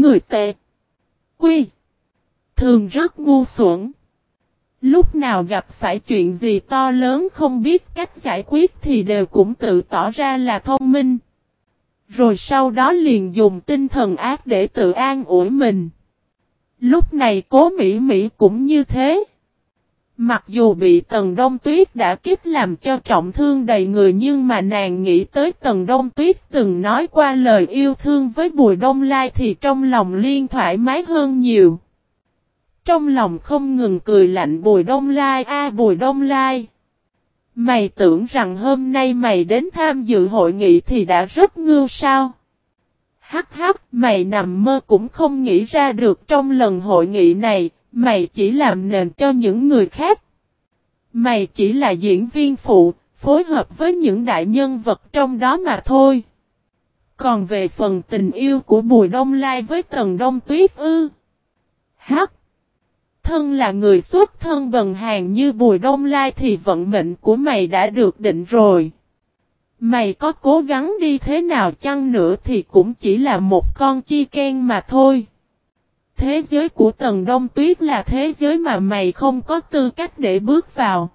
Người tệ. Quy. Thường rất ngu xuẩn. Lúc nào gặp phải chuyện gì to lớn không biết cách giải quyết thì đều cũng tự tỏ ra là thông minh. Rồi sau đó liền dùng tinh thần ác để tự an ủi mình. Lúc này cố Mỹ Mỹ cũng như thế. Mặc dù bị Tần Đông Tuyết đã kiếp làm cho trọng thương đầy người nhưng mà nàng nghĩ tới Tần Đông Tuyết từng nói qua lời yêu thương với Bùi Đông Lai thì trong lòng liên thoải mái hơn nhiều. Trong lòng không ngừng cười lạnh Bùi Đông Lai a Bùi Đông Lai. Mày tưởng rằng hôm nay mày đến tham dự hội nghị thì đã rất ngưu sao? Hắc hắc, mày nằm mơ cũng không nghĩ ra được trong lần hội nghị này, mày chỉ làm nền cho những người khác. Mày chỉ là diễn viên phụ, phối hợp với những đại nhân vật trong đó mà thôi. Còn về phần tình yêu của Bùi Đông Lai với Tần Đông Tuyết ư. Hắc. Thân là người xuất thân bần hàng như Bùi Đông Lai thì vận mệnh của mày đã được định rồi. Mày có cố gắng đi thế nào chăng nữa thì cũng chỉ là một con chi ken mà thôi. Thế giới của Tần Đông Tuyết là thế giới mà mày không có tư cách để bước vào.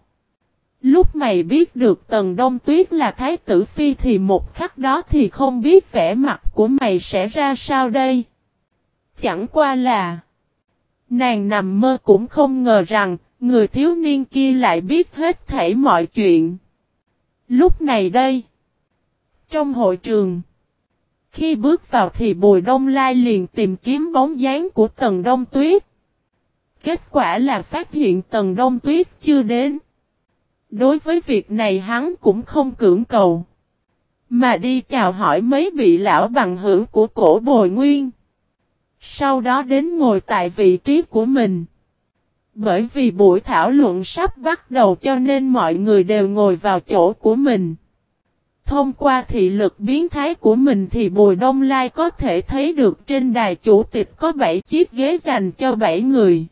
Lúc mày biết được Tần Đông Tuyết là Thái tử Phi thì một khắc đó thì không biết vẻ mặt của mày sẽ ra sao đây. Chẳng qua là, Nàng nằm mơ cũng không ngờ rằng, người thiếu niên kia lại biết hết thảy mọi chuyện. Lúc này đây, Trong hội trường khi bước vào thì Bùi Đông Lai liền tìm kiếm bóng dáng của Tần Đông Tuyết. Kết quả là phát hiện Tần Đông Tuyết chưa đến. Đối với việc này hắn cũng không cưỡng cầu. Mà đi chào hỏi mấy vị lão bằng hữu của cổ bồi nguyên. Sau đó đến ngồi tại vị trí của mình. Bởi vì buổi thảo luận sắp bắt đầu cho nên mọi người đều ngồi vào chỗ của mình. Thông qua thị lực biến thái của mình thì Bùi Đông Lai có thể thấy được trên đài chủ tịch có 7 chiếc ghế dành cho 7 người.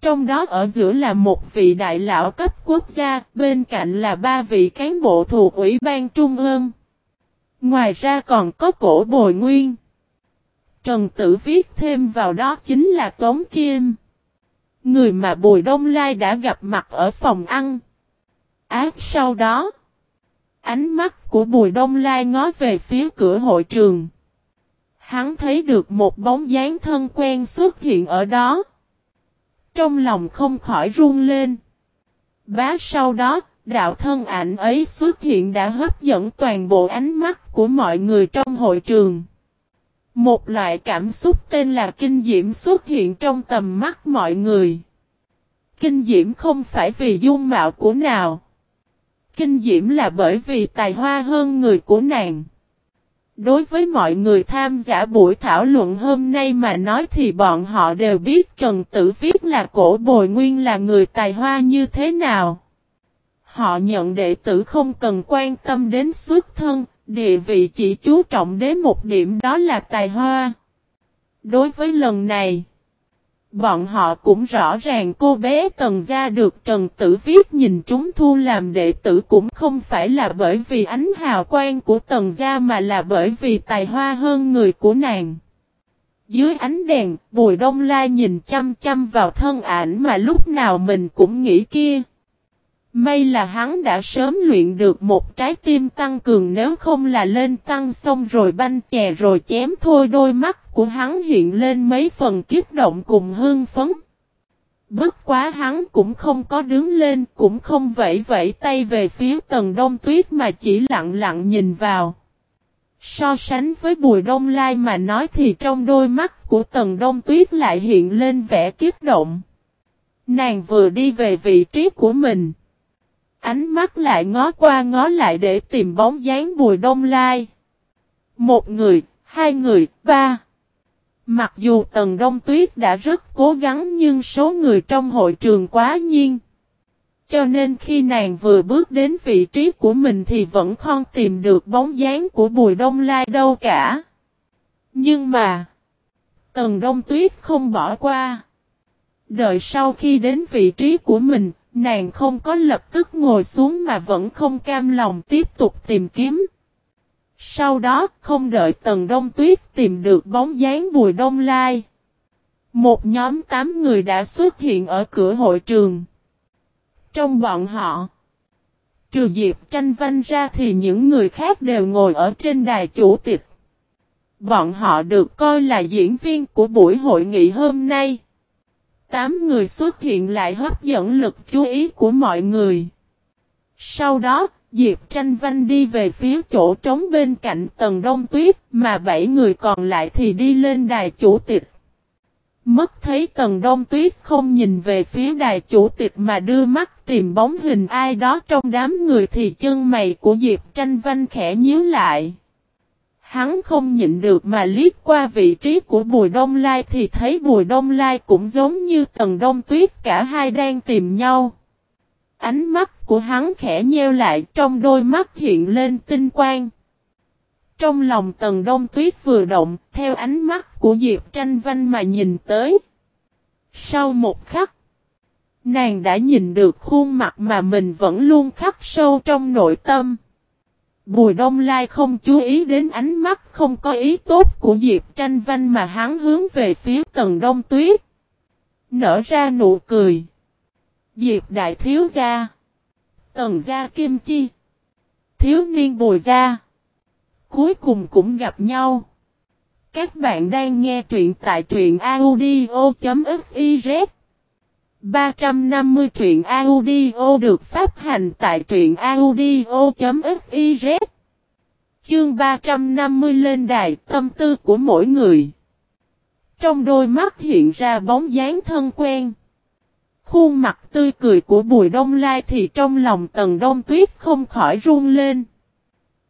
Trong đó ở giữa là một vị đại lão cấp quốc gia, bên cạnh là ba vị cán bộ thuộc Ủy ban Trung ương. Ngoài ra còn có cổ bồi nguyên. Trần Tử viết thêm vào đó chính là Tống Kim. Người mà Bùi Đông Lai đã gặp mặt ở phòng ăn. Ác sau đó. Ánh mắt của Bùi Đông Lai ngó về phía cửa hội trường. Hắn thấy được một bóng dáng thân quen xuất hiện ở đó. Trong lòng không khỏi run lên. Bá sau đó, đạo thân ảnh ấy xuất hiện đã hấp dẫn toàn bộ ánh mắt của mọi người trong hội trường. Một loại cảm xúc tên là kinh diễm xuất hiện trong tầm mắt mọi người. Kinh diễm không phải vì dung mạo của nào. Kinh diễm là bởi vì tài hoa hơn người của nàng. Đối với mọi người tham gia buổi thảo luận hôm nay mà nói thì bọn họ đều biết Trần Tử Viết là cổ bồi nguyên là người tài hoa như thế nào. Họ nhận đệ tử không cần quan tâm đến xuất thân, địa vị chỉ chú trọng đến một điểm đó là tài hoa. Đối với lần này, Bọn họ cũng rõ ràng cô bé Tần Gia được Trần Tử Viết nhìn chúng thu làm đệ tử cũng không phải là bởi vì ánh hào quang của Tần Gia mà là bởi vì tài hoa hơn người của nàng. Dưới ánh đèn, Bùi Đông La nhìn chăm chăm vào thân ảnh mà lúc nào mình cũng nghĩ kia. May là hắn đã sớm luyện được một trái tim tăng cường nếu không là lên tăng xong rồi banh chè rồi chém thôi đôi mắt của hắn hiện lên mấy phần kiếp động cùng hương phấn. Bất quá hắn cũng không có đứng lên, cũng không vẫy vẫy tay về phía tầng đông tuyết mà chỉ lặng lặng nhìn vào. So sánh với bùi đông lai mà nói thì trong đôi mắt của tầng đông tuyết lại hiện lên vẻ kiếp động. Nàng vừa đi về vị trí của mình. Ánh mắt lại ngó qua ngó lại để tìm bóng dáng bùi đông lai. Một người, hai người, ba. Mặc dù Tần Đông Tuyết đã rất cố gắng nhưng số người trong hội trường quá nhiên. Cho nên khi nàng vừa bước đến vị trí của mình thì vẫn không tìm được bóng dáng của Bùi Đông Lai đâu cả. Nhưng mà, Tần Đông Tuyết không bỏ qua. Đợi sau khi đến vị trí của mình, Nàng không có lập tức ngồi xuống mà vẫn không cam lòng tiếp tục tìm kiếm. Sau đó, không đợi Tần Đông Tuyết tìm được bóng dáng Bùi Đông Lai. Một nhóm 8 người đã xuất hiện ở cửa hội trường. Trong bọn họ, trừ Diệp tranh vanh ra thì những người khác đều ngồi ở trên đài chủ tịch. Bọn họ được coi là diễn viên của buổi hội nghị hôm nay. Tám người xuất hiện lại hấp dẫn lực chú ý của mọi người. Sau đó, Diệp Tranh Văn đi về phía chỗ trống bên cạnh tầng đông tuyết, mà bảy người còn lại thì đi lên đài chủ tịch. Mất thấy tầng đông tuyết không nhìn về phía đài chủ tịch mà đưa mắt tìm bóng hình ai đó trong đám người thì chân mày của Diệp Tranh Văn khẽ nhíu lại. Hắn không nhịn được mà liếc qua vị trí của Bùi Đông Lai thì thấy Bùi Đông Lai cũng giống như tầng đông tuyết cả hai đang tìm nhau. Ánh mắt của hắn khẽ nheo lại trong đôi mắt hiện lên tinh quang. Trong lòng tầng đông tuyết vừa động, theo ánh mắt của Diệp tranh Văn mà nhìn tới. Sau một khắc, nàng đã nhìn được khuôn mặt mà mình vẫn luôn khắc sâu trong nội tâm. Bùi Đông Lai không chú ý đến ánh mắt không có ý tốt của Diệp Tranh Văn mà hắn hướng về phía tầng đông tuyết. Nở ra nụ cười. Diệp Đại Thiếu Gia. Tần Gia Kim Chi. Thiếu Niên Bùi Gia. Cuối cùng cũng gặp nhau. Các bạn đang nghe truyện tại truyện audio.fif 350 truyện audio được phát hành tại truyện audio.fiz Chương 350 lên đài, tâm tư của mỗi người. Trong đôi mắt hiện ra bóng dáng thân quen. Khuôn mặt tươi cười của Bùi Đông Lai thì trong lòng Tần Đông Tuyết không khỏi run lên.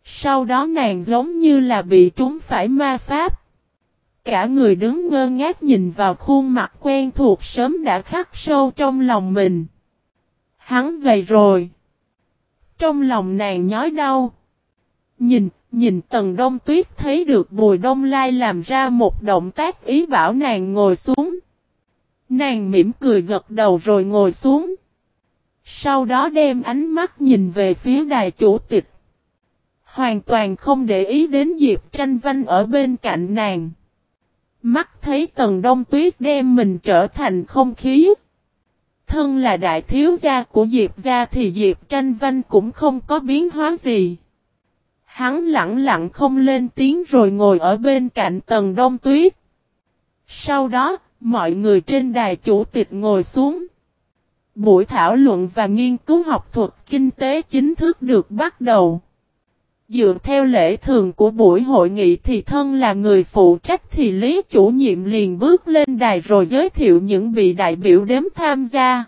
Sau đó nàng giống như là bị trúng phải ma pháp. Cả người đứng ngơ ngác nhìn vào khuôn mặt quen thuộc sớm đã khắc sâu trong lòng mình. Hắn gầy rồi. Trong lòng nàng nhói đau. Nhìn, nhìn tầng đông tuyết thấy được bùi đông lai làm ra một động tác ý bảo nàng ngồi xuống. Nàng mỉm cười gật đầu rồi ngồi xuống. Sau đó đem ánh mắt nhìn về phía đài chủ tịch. Hoàn toàn không để ý đến Diệp tranh vanh ở bên cạnh nàng. Mắt thấy tầng đông tuyết đem mình trở thành không khí. Thân là đại thiếu gia của Diệp gia thì Diệp tranh văn cũng không có biến hóa gì. Hắn lặng lặng không lên tiếng rồi ngồi ở bên cạnh tầng đông tuyết. Sau đó, mọi người trên đài chủ tịch ngồi xuống. Buổi thảo luận và nghiên cứu học thuật kinh tế chính thức được bắt đầu. Dựa theo lễ thường của buổi hội nghị thì thân là người phụ trách thì Lý chủ nhiệm liền bước lên đài rồi giới thiệu những vị đại biểu đếm tham gia.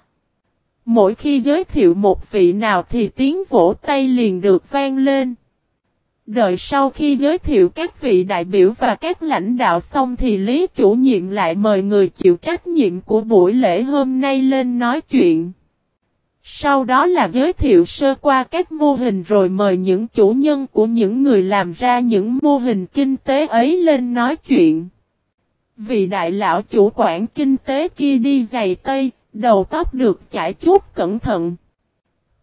Mỗi khi giới thiệu một vị nào thì tiếng vỗ tay liền được vang lên. Đợi sau khi giới thiệu các vị đại biểu và các lãnh đạo xong thì Lý chủ nhiệm lại mời người chịu trách nhiệm của buổi lễ hôm nay lên nói chuyện. Sau đó là giới thiệu sơ qua các mô hình rồi mời những chủ nhân của những người làm ra những mô hình kinh tế ấy lên nói chuyện. Vị đại lão chủ quản kinh tế kia đi giày tây, đầu tóc được chải chút cẩn thận.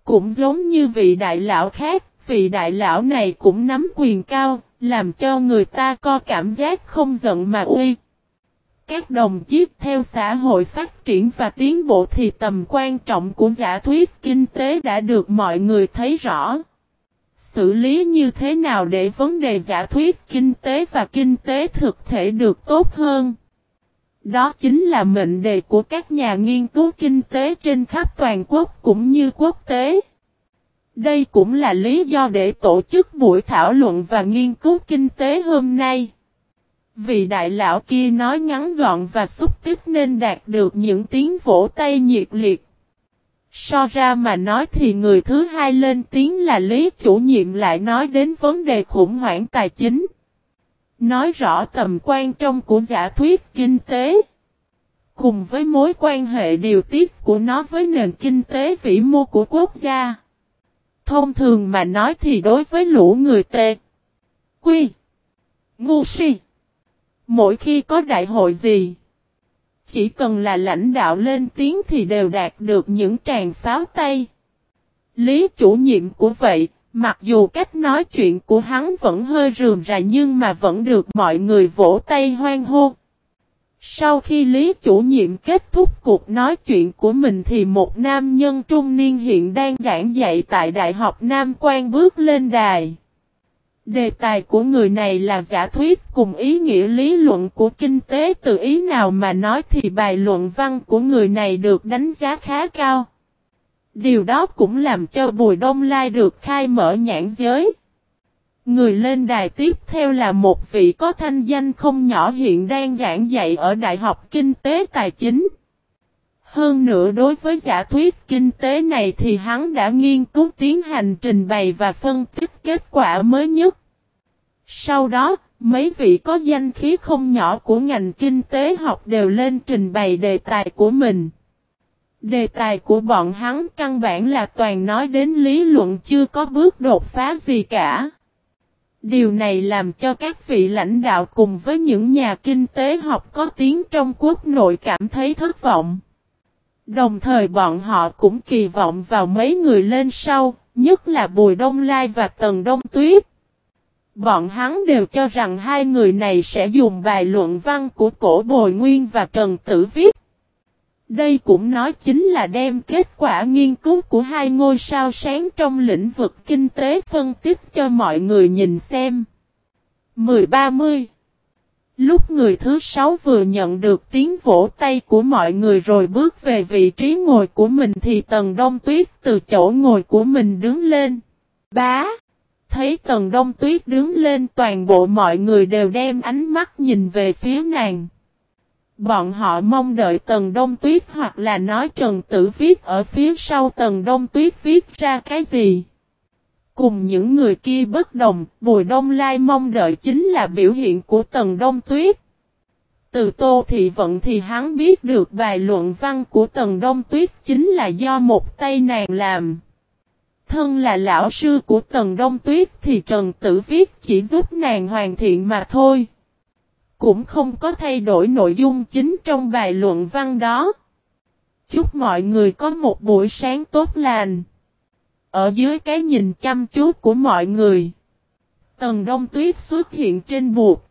Cũng giống như vị đại lão khác, vị đại lão này cũng nắm quyền cao, làm cho người ta có cảm giác không giận mà uy. Các đồng chí theo xã hội phát triển và tiến bộ thì tầm quan trọng của giả thuyết kinh tế đã được mọi người thấy rõ. Xử lý như thế nào để vấn đề giả thuyết kinh tế và kinh tế thực thể được tốt hơn? Đó chính là mệnh đề của các nhà nghiên cứu kinh tế trên khắp toàn quốc cũng như quốc tế. Đây cũng là lý do để tổ chức buổi thảo luận và nghiên cứu kinh tế hôm nay vì đại lão kia nói ngắn gọn và xúc tích nên đạt được những tiếng vỗ tay nhiệt liệt. So ra mà nói thì người thứ hai lên tiếng là Lý chủ nhiệm lại nói đến vấn đề khủng hoảng tài chính. Nói rõ tầm quan trọng của giả thuyết kinh tế. Cùng với mối quan hệ điều tiết của nó với nền kinh tế vĩ mô của quốc gia. Thông thường mà nói thì đối với lũ người tệ. Quy. Ngu si. Mỗi khi có đại hội gì, chỉ cần là lãnh đạo lên tiếng thì đều đạt được những tràng pháo tay. Lý chủ nhiệm của vậy, Mặc dù cách nói chuyện của hắn vẫn hơi rườm rà nhưng mà vẫn được mọi người vỗ tay hoan hô. Sau khi Lý chủ nhiệm kết thúc cuộc nói chuyện của mình thì một nam nhân trung niên hiện đang giảng dạy tại Đại học Nam Quan bước lên đài. Đề tài của người này là giả thuyết cùng ý nghĩa lý luận của kinh tế từ ý nào mà nói thì bài luận văn của người này được đánh giá khá cao. Điều đó cũng làm cho Bùi Đông Lai được khai mở nhãn giới. Người lên đài tiếp theo là một vị có thanh danh không nhỏ hiện đang giảng dạy ở Đại học Kinh tế Tài chính. Hơn nữa đối với giả thuyết kinh tế này thì hắn đã nghiên cứu tiến hành trình bày và phân tích kết quả mới nhất. Sau đó, mấy vị có danh khí không nhỏ của ngành kinh tế học đều lên trình bày đề tài của mình. Đề tài của bọn hắn căn bản là toàn nói đến lý luận chưa có bước đột phá gì cả. Điều này làm cho các vị lãnh đạo cùng với những nhà kinh tế học có tiếng trong quốc nội cảm thấy thất vọng. Đồng thời bọn họ cũng kỳ vọng vào mấy người lên sau, nhất là Bùi Đông Lai và Tần Đông Tuyết. Bọn hắn đều cho rằng hai người này sẽ dùng bài luận văn của cổ Bồi Nguyên và Trần Tử viết. Đây cũng nói chính là đem kết quả nghiên cứu của hai ngôi sao sáng trong lĩnh vực kinh tế phân tích cho mọi người nhìn xem. 10-30 Lúc người thứ sáu vừa nhận được tiếng vỗ tay của mọi người rồi bước về vị trí ngồi của mình thì Tần Đông Tuyết từ chỗ ngồi của mình đứng lên. Bá! Thấy Tần Đông Tuyết đứng lên, toàn bộ mọi người đều đem ánh mắt nhìn về phía nàng. Bọn họ mong đợi Tần Đông Tuyết hoặc là nói Trần Tử viết ở phía sau Tần Đông Tuyết viết ra cái gì. Cùng những người kia bất đồng, Bùi Đông Lai mong đợi chính là biểu hiện của Tần Đông Tuyết. Từ Tô Thị Vận thì hắn biết được bài luận văn của Tần Đông Tuyết chính là do một tay nàng làm. Thân là lão sư của Tần Đông Tuyết thì Trần Tử viết chỉ giúp nàng hoàn thiện mà thôi cũng không có thay đổi nội dung chính trong bài luận văn đó. Chúc mọi người có một buổi sáng tốt lành. Ở dưới cái nhìn chăm chú của mọi người. Tần đông tuyết xuất hiện trên buộc.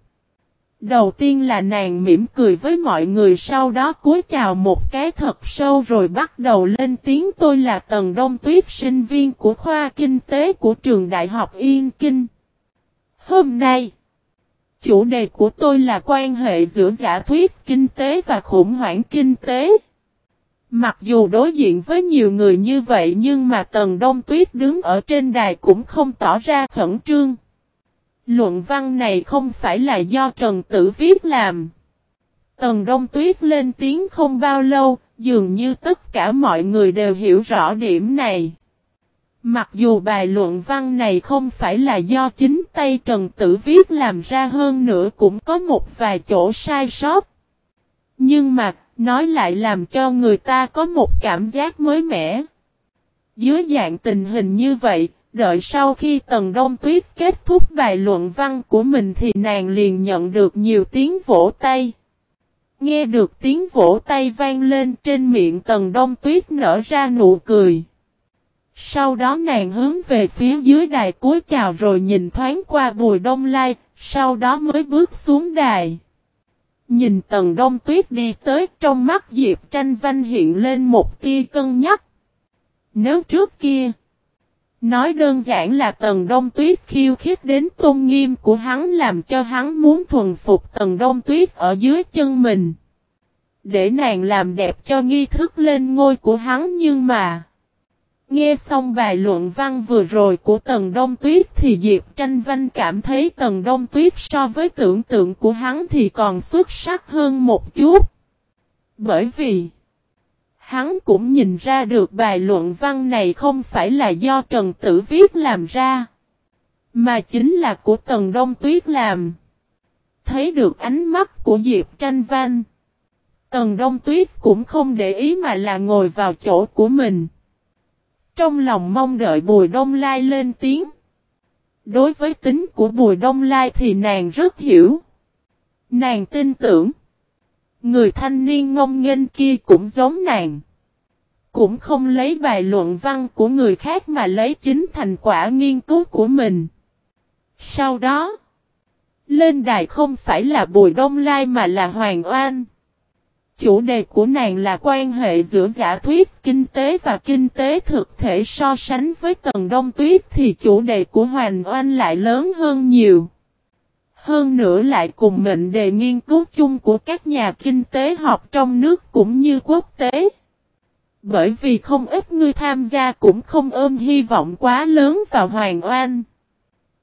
Đầu tiên là nàng mỉm cười với mọi người, sau đó cúi chào một cái thật sâu rồi bắt đầu lên tiếng, tôi là Tần Đông Tuyết, sinh viên của khoa kinh tế của trường Đại học Yên Kinh. Hôm nay, Chủ đề của tôi là quan hệ giữa giả thuyết kinh tế và khủng hoảng kinh tế. Mặc dù đối diện với nhiều người như vậy nhưng mà Tần Đông Tuyết đứng ở trên đài cũng không tỏ ra khẩn trương. Luận văn này không phải là do Trần Tử viết làm. Tần Đông Tuyết lên tiếng không bao lâu, dường như tất cả mọi người đều hiểu rõ điểm này. Mặc dù bài luận văn này không phải là do chính tay Trần Tử viết làm ra hơn nữa cũng có một vài chỗ sai sót. Nhưng mà, nói lại làm cho người ta có một cảm giác mới mẻ. Dưới dạng tình hình như vậy, đợi sau khi Tần Đông Tuyết kết thúc bài luận văn của mình thì nàng liền nhận được nhiều tiếng vỗ tay. Nghe được tiếng vỗ tay vang lên trên miệng Tần Đông Tuyết nở ra nụ cười. Sau đó nàng hướng về phía dưới đài cúi chào rồi nhìn thoáng qua bùi đông lai, sau đó mới bước xuống đài. Nhìn tầng đông tuyết đi tới trong mắt Diệp tranh văn hiện lên một tia cân nhắc. Nếu trước kia, nói đơn giản là tầng đông tuyết khiêu khích đến tôn nghiêm của hắn làm cho hắn muốn thuần phục tầng đông tuyết ở dưới chân mình. Để nàng làm đẹp cho nghi thức lên ngôi của hắn nhưng mà... Nghe xong bài luận văn vừa rồi của Tần Đông Tuyết thì Diệp Tranh Văn cảm thấy Tần Đông Tuyết so với tưởng tượng của hắn thì còn xuất sắc hơn một chút. Bởi vì hắn cũng nhìn ra được bài luận văn này không phải là do Trần Tử viết làm ra, mà chính là của Tần Đông Tuyết làm. Thấy được ánh mắt của Diệp Tranh Văn, Tần Đông Tuyết cũng không để ý mà là ngồi vào chỗ của mình. Trong lòng mong đợi Bùi Đông Lai lên tiếng. Đối với tính của Bùi Đông Lai thì nàng rất hiểu. Nàng tin tưởng. Người thanh niên ngông nghênh kia cũng giống nàng. cũng không lấy bài luận văn của người khác mà lấy chính thành quả nghiên cứu của mình. Sau đó, lên đài không phải là Bùi Đông Lai mà là Hoàng Oanh. Chủ đề của nàng là quan hệ giữa giả thuyết kinh tế và kinh tế thực thể so sánh với tầng đông tuyết thì chủ đề của Hoàng Oanh lại lớn hơn nhiều. Hơn nữa lại cùng mệnh đề nghiên cứu chung của các nhà kinh tế học trong nước cũng như quốc tế. Bởi vì không ít người tham gia cũng không ôm hy vọng quá lớn vào Hoàng Oanh.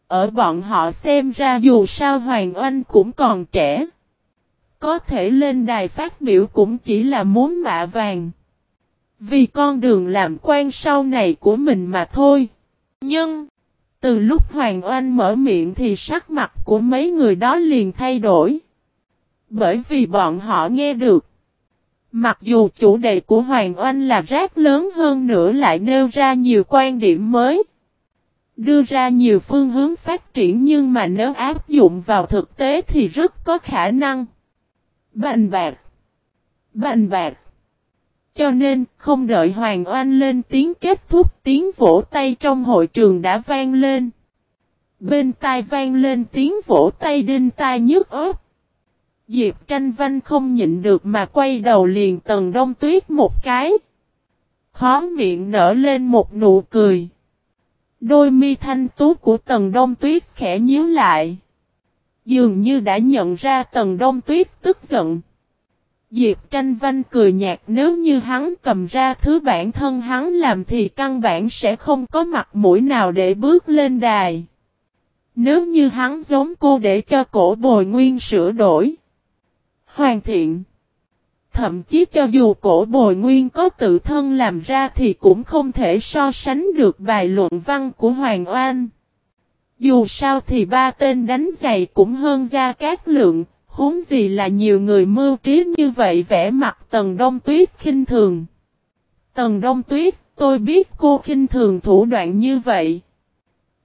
Ở bọn họ xem ra dù sao Hoàng Oanh cũng còn trẻ. Có thể lên đài phát biểu cũng chỉ là muốn mạ vàng. Vì con đường làm quan sau này của mình mà thôi. Nhưng, từ lúc Hoàng Oanh mở miệng thì sắc mặt của mấy người đó liền thay đổi. Bởi vì bọn họ nghe được. Mặc dù chủ đề của Hoàng Oanh là rác lớn hơn nữa lại nêu ra nhiều quan điểm mới. Đưa ra nhiều phương hướng phát triển nhưng mà nếu áp dụng vào thực tế thì rất có khả năng. Bành bạc. Bành bạc. Cho nên, không đợi Hoàng Oanh lên tiếng kết thúc tiếng vỗ tay trong hội trường đã vang lên. Bên tai vang lên tiếng vỗ tay đinh tai nhức ớt. Diệp tranh văn không nhịn được mà quay đầu liền tầng đông tuyết một cái. Khó miệng nở lên một nụ cười. Đôi mi thanh tú của tầng đông tuyết khẽ nhíu lại. Dường như đã nhận ra tầng đông tuyết tức giận. Diệp tranh văn cười nhạt, nếu như hắn cầm ra thứ bản thân hắn làm thì căn bản sẽ không có mặt mũi nào để bước lên đài. Nếu như hắn giống cô để cho cổ bồi nguyên sửa đổi. Hoàn thiện. Thậm chí cho dù cổ bồi nguyên có tự thân làm ra thì cũng không thể so sánh được bài luận văn của Hoàng Oan. Dù sao thì ba tên đánh giày cũng hơn ra các lượng, huống gì là nhiều người mưu trí như vậy vẽ mặt Tần Đông Tuyết khinh thường. Tần Đông Tuyết, tôi biết cô khinh thường thủ đoạn như vậy.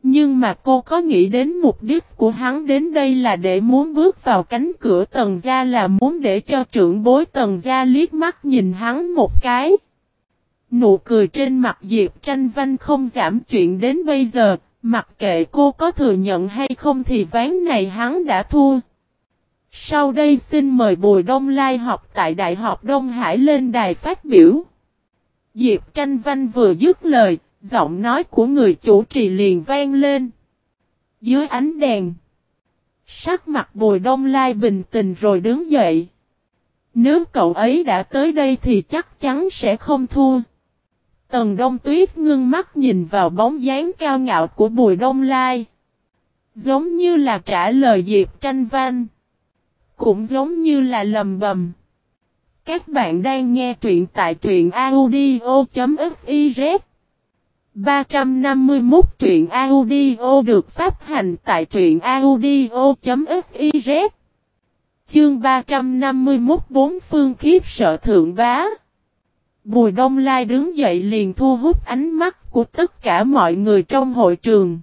Nhưng mà cô có nghĩ đến mục đích của hắn đến đây là để muốn bước vào cánh cửa tần gia là muốn để cho trưởng bối tần gia liếc mắt nhìn hắn một cái. Nụ cười trên mặt Diệp tranh văn không giảm chuyện đến bây giờ, mặc kệ cô có thừa nhận hay không thì ván này hắn đã thua. Sau đây xin mời Bùi Đông Lai học tại Đại học Đông Hải lên đài phát biểu. Diệp tranh văn vừa dứt lời, giọng nói của người chủ trì liền vang lên. Dưới ánh đèn, sắc mặt Bùi Đông Lai bình tĩnh rồi đứng dậy. Nếu cậu ấy đã tới đây thì chắc chắn sẽ không thua. Tần Đông Tuyết ngưng mắt nhìn vào bóng dáng cao ngạo của Bùi Đông Lai. Giống như là trả lời Diệp Tranh Văn. Cũng giống như là lầm bầm. Các bạn đang nghe truyện tại truyện audio.fiz 351 truyện audio được phát hành tại truyện audio.fiz Chương 351 bốn phương khiếp sợ thượng bá Bùi Đông Lai đứng dậy liền thu hút ánh mắt của tất cả mọi người trong hội trường.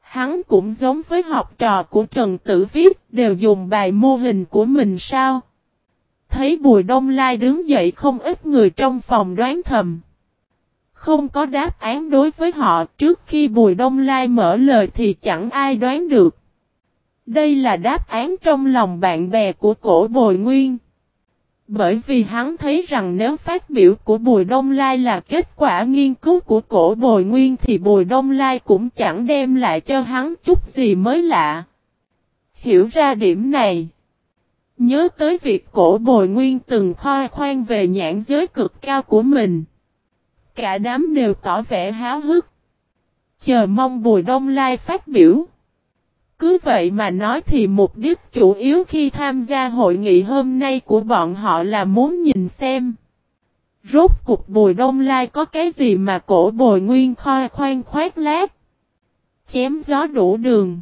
Hắn cũng giống với học trò của Trần Tử Viết, đều dùng bài mô hình của mình sao? Thấy Bùi Đông Lai đứng dậy không ít người trong phòng đoán thầm. Không có đáp án đối với họ, trước khi Bùi Đông Lai mở lời thì chẳng ai đoán được. Đây là đáp án trong lòng bạn bè của cổ Bồi Nguyên. Bởi vì hắn thấy rằng nếu phát biểu của Bùi Đông Lai là kết quả nghiên cứu của cổ Bồi Nguyên thì Bùi Đông Lai cũng chẳng đem lại cho hắn chút gì mới lạ. Hiểu ra điểm này. Nhớ tới việc cổ Bồi Nguyên từng khoa khoan về nhãn giới cực cao của mình. Cả đám đều tỏ vẻ háo hức. Chờ mong Bùi Đông Lai phát biểu. Cứ vậy mà nói thì mục đích chủ yếu khi tham gia hội nghị hôm nay của bọn họ là muốn nhìn xem. Rốt cục bùi đông lai có cái gì mà cổ bồi nguyên khoai khoan khoát lát. Chém gió đủ đường.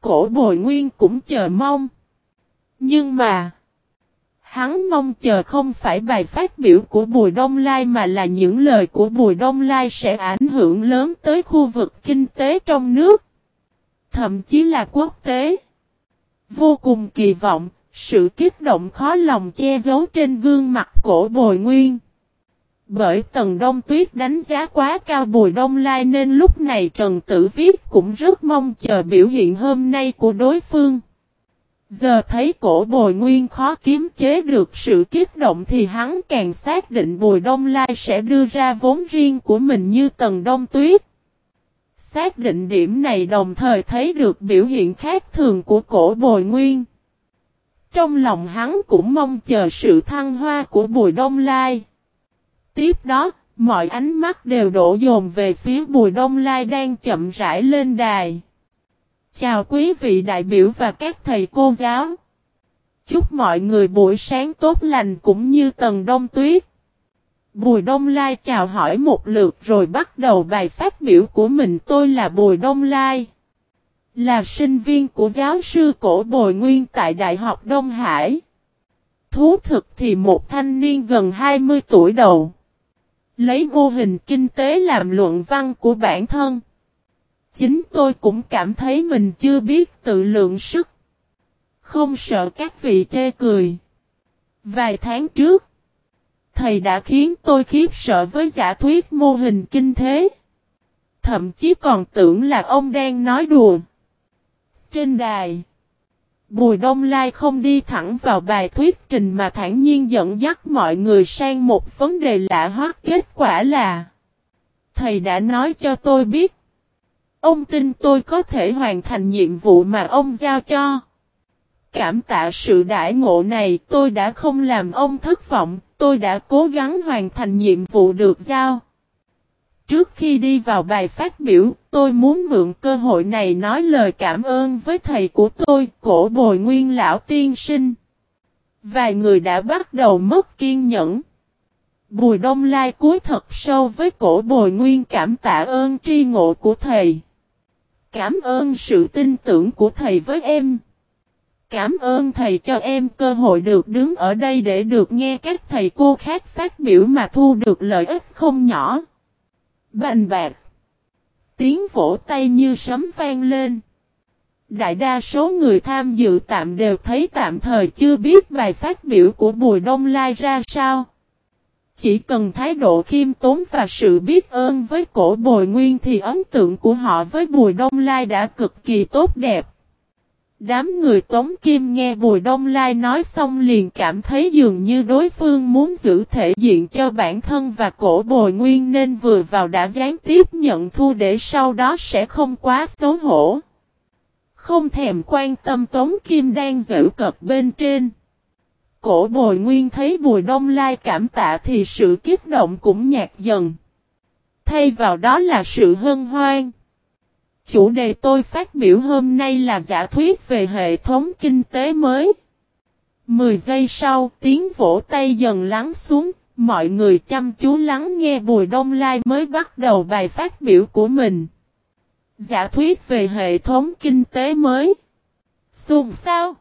Cổ bồi nguyên cũng chờ mong. Nhưng mà. Hắn mong chờ không phải bài phát biểu của Bùi Đông Lai mà là những lời của Bùi Đông Lai sẽ ảnh hưởng lớn tới khu vực kinh tế trong nước thậm chí là quốc tế. Vô cùng kỳ vọng, sự kích động khó lòng che giấu trên gương mặt cổ bồi nguyên. Bởi Tần Đông Tuyết đánh giá quá cao Bùi Đông Lai nên lúc này Trần Tử Viết cũng rất mong chờ biểu hiện hôm nay của đối phương. Giờ thấy cổ bồi nguyên khó kiếm chế được sự kích động thì hắn càng xác định Bùi Đông Lai sẽ đưa ra vốn riêng của mình như Tần Đông Tuyết. Xác định điểm này đồng thời thấy được biểu hiện khác thường của cổ bồi nguyên. Trong lòng hắn cũng mong chờ sự thăng hoa của Bùi Đông Lai. Tiếp đó, mọi ánh mắt đều đổ dồn về phía Bùi Đông Lai đang chậm rãi lên đài. Chào quý vị đại biểu và các thầy cô giáo. Chúc mọi người buổi sáng tốt lành cũng như tầng đông tuyết. Bùi Đông Lai chào hỏi một lượt rồi bắt đầu bài phát biểu của mình tôi là Bùi Đông Lai. Là sinh viên của giáo sư cổ Bồi Nguyên tại Đại học Đông Hải. Thú thực thì một thanh niên gần 20 tuổi đầu. Lấy mô hình kinh tế làm luận văn của bản thân. Chính tôi cũng cảm thấy mình chưa biết tự lượng sức. Không sợ các vị chê cười. Vài tháng trước, thầy đã khiến tôi khiếp sợ với giả thuyết mô hình kinh thế. Thậm chí còn tưởng là ông đang nói đùa. Trên đài, Bùi Đông Lai không đi thẳng vào bài thuyết trình mà thản nhiên dẫn dắt mọi người sang một vấn đề lạ hoắc kết quả là Thầy đã nói cho tôi biết Ông tin tôi có thể hoàn thành nhiệm vụ mà ông giao cho. Cảm tạ sự đại ngộ này tôi đã không làm ông thất vọng, tôi đã cố gắng hoàn thành nhiệm vụ được giao. Trước khi đi vào bài phát biểu, tôi muốn mượn cơ hội này nói lời cảm ơn với thầy của tôi, cổ bồi nguyên lão tiên sinh. Vài người đã bắt đầu mất kiên nhẫn. Bùi đông lai cúi thật sâu với cổ bồi nguyên cảm tạ ơn tri ngộ của thầy. Cảm ơn sự tin tưởng của thầy với em. Cảm ơn thầy cho em cơ hội được đứng ở đây để được nghe các thầy cô khác phát biểu mà thu được lợi ích không nhỏ. Bành bạc. Tiếng vỗ tay như sấm vang lên. Đại đa số người tham dự tạm đều thấy tạm thời chưa biết bài phát biểu của Bùi Đông Lai ra sao. Chỉ cần thái độ khiêm tốn và sự biết ơn với cổ bồi nguyên thì ấn tượng của họ với Bùi Đông Lai đã cực kỳ tốt đẹp. Đám người Tống Kim nghe Bùi Đông Lai nói xong liền cảm thấy dường như đối phương muốn giữ thể diện cho bản thân và cổ bồi nguyên nên vừa vào đã gián tiếp nhận thu để sau đó sẽ không quá xấu hổ. Không thèm quan tâm Tống Kim đang giữ cập bên trên. Cổ bồi nguyên thấy bùi đông lai cảm tạ thì sự kích động cũng nhạt dần. Thay vào đó là sự hân hoan. Chủ đề tôi phát biểu hôm nay là giả thuyết về hệ thống kinh tế mới. Mười giây sau, tiếng vỗ tay dần lắng xuống, mọi người chăm chú lắng nghe Bùi Đông Lai mới bắt đầu bài phát biểu của mình. Giả thuyết về hệ thống kinh tế mới. Xùm sao?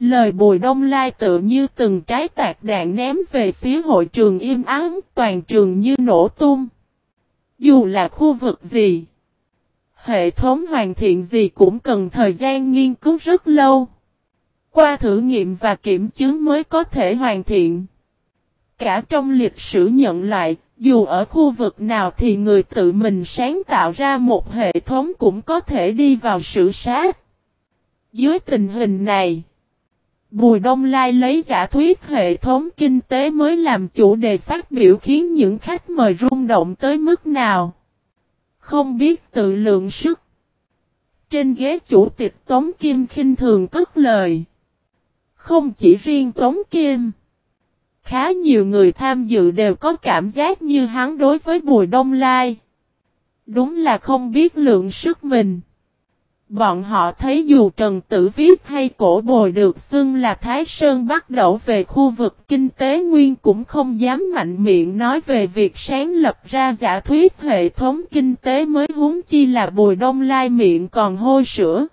Lời Bùi Đông Lai tự như từng trái tạc đạn ném về phía hội trường im ắng, toàn trường như nổ tung. Dù là khu vực gì, hệ thống hoàn thiện gì cũng cần thời gian nghiên cứu rất lâu. Qua thử nghiệm và kiểm chứng mới có thể hoàn thiện. Cả trong lịch sử nhận lại, dù ở khu vực nào thì người tự mình sáng tạo ra một hệ thống cũng có thể đi vào sự sát. Dưới tình hình này, Bùi Đông Lai lấy giả thuyết hệ thống kinh tế mới làm chủ đề phát biểu khiến những khách mời rung động tới mức nào. Không biết tự lượng sức. Trên ghế chủ tịch Tống Kim khinh thường cất lời. Không chỉ riêng Tống Kim. Khá nhiều người tham dự đều có cảm giác như hắn đối với Bùi Đông Lai. Đúng là không biết lượng sức mình. Bọn họ thấy dù Trần Tử Viết hay cổ bồi được xưng là Thái Sơn bắt đầu về khu vực kinh tế nguyên cũng không dám mạnh miệng nói về việc sáng lập ra giả thuyết hệ thống kinh tế mới huống chi là bùi đông lai miệng còn hôi sữa.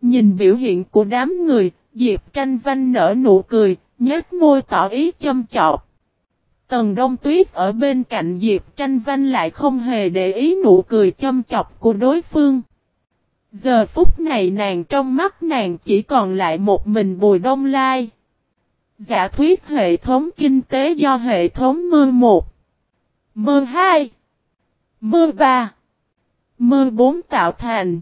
Nhìn biểu hiện của đám người, Diệp tranh vanh nở nụ cười, nhếch môi tỏ ý châm chọc. Tần Đông Tuyết ở bên cạnh Diệp tranh vanh lại không hề để ý nụ cười châm chọc của đối phương. Giờ phút này nàng trong mắt nàng chỉ còn lại một mình Bùi Đông Lai. Giả thuyết hệ thống kinh tế do hệ thống mơ một. Mơ 2 Mơ 3 Mơ 4 tạo thành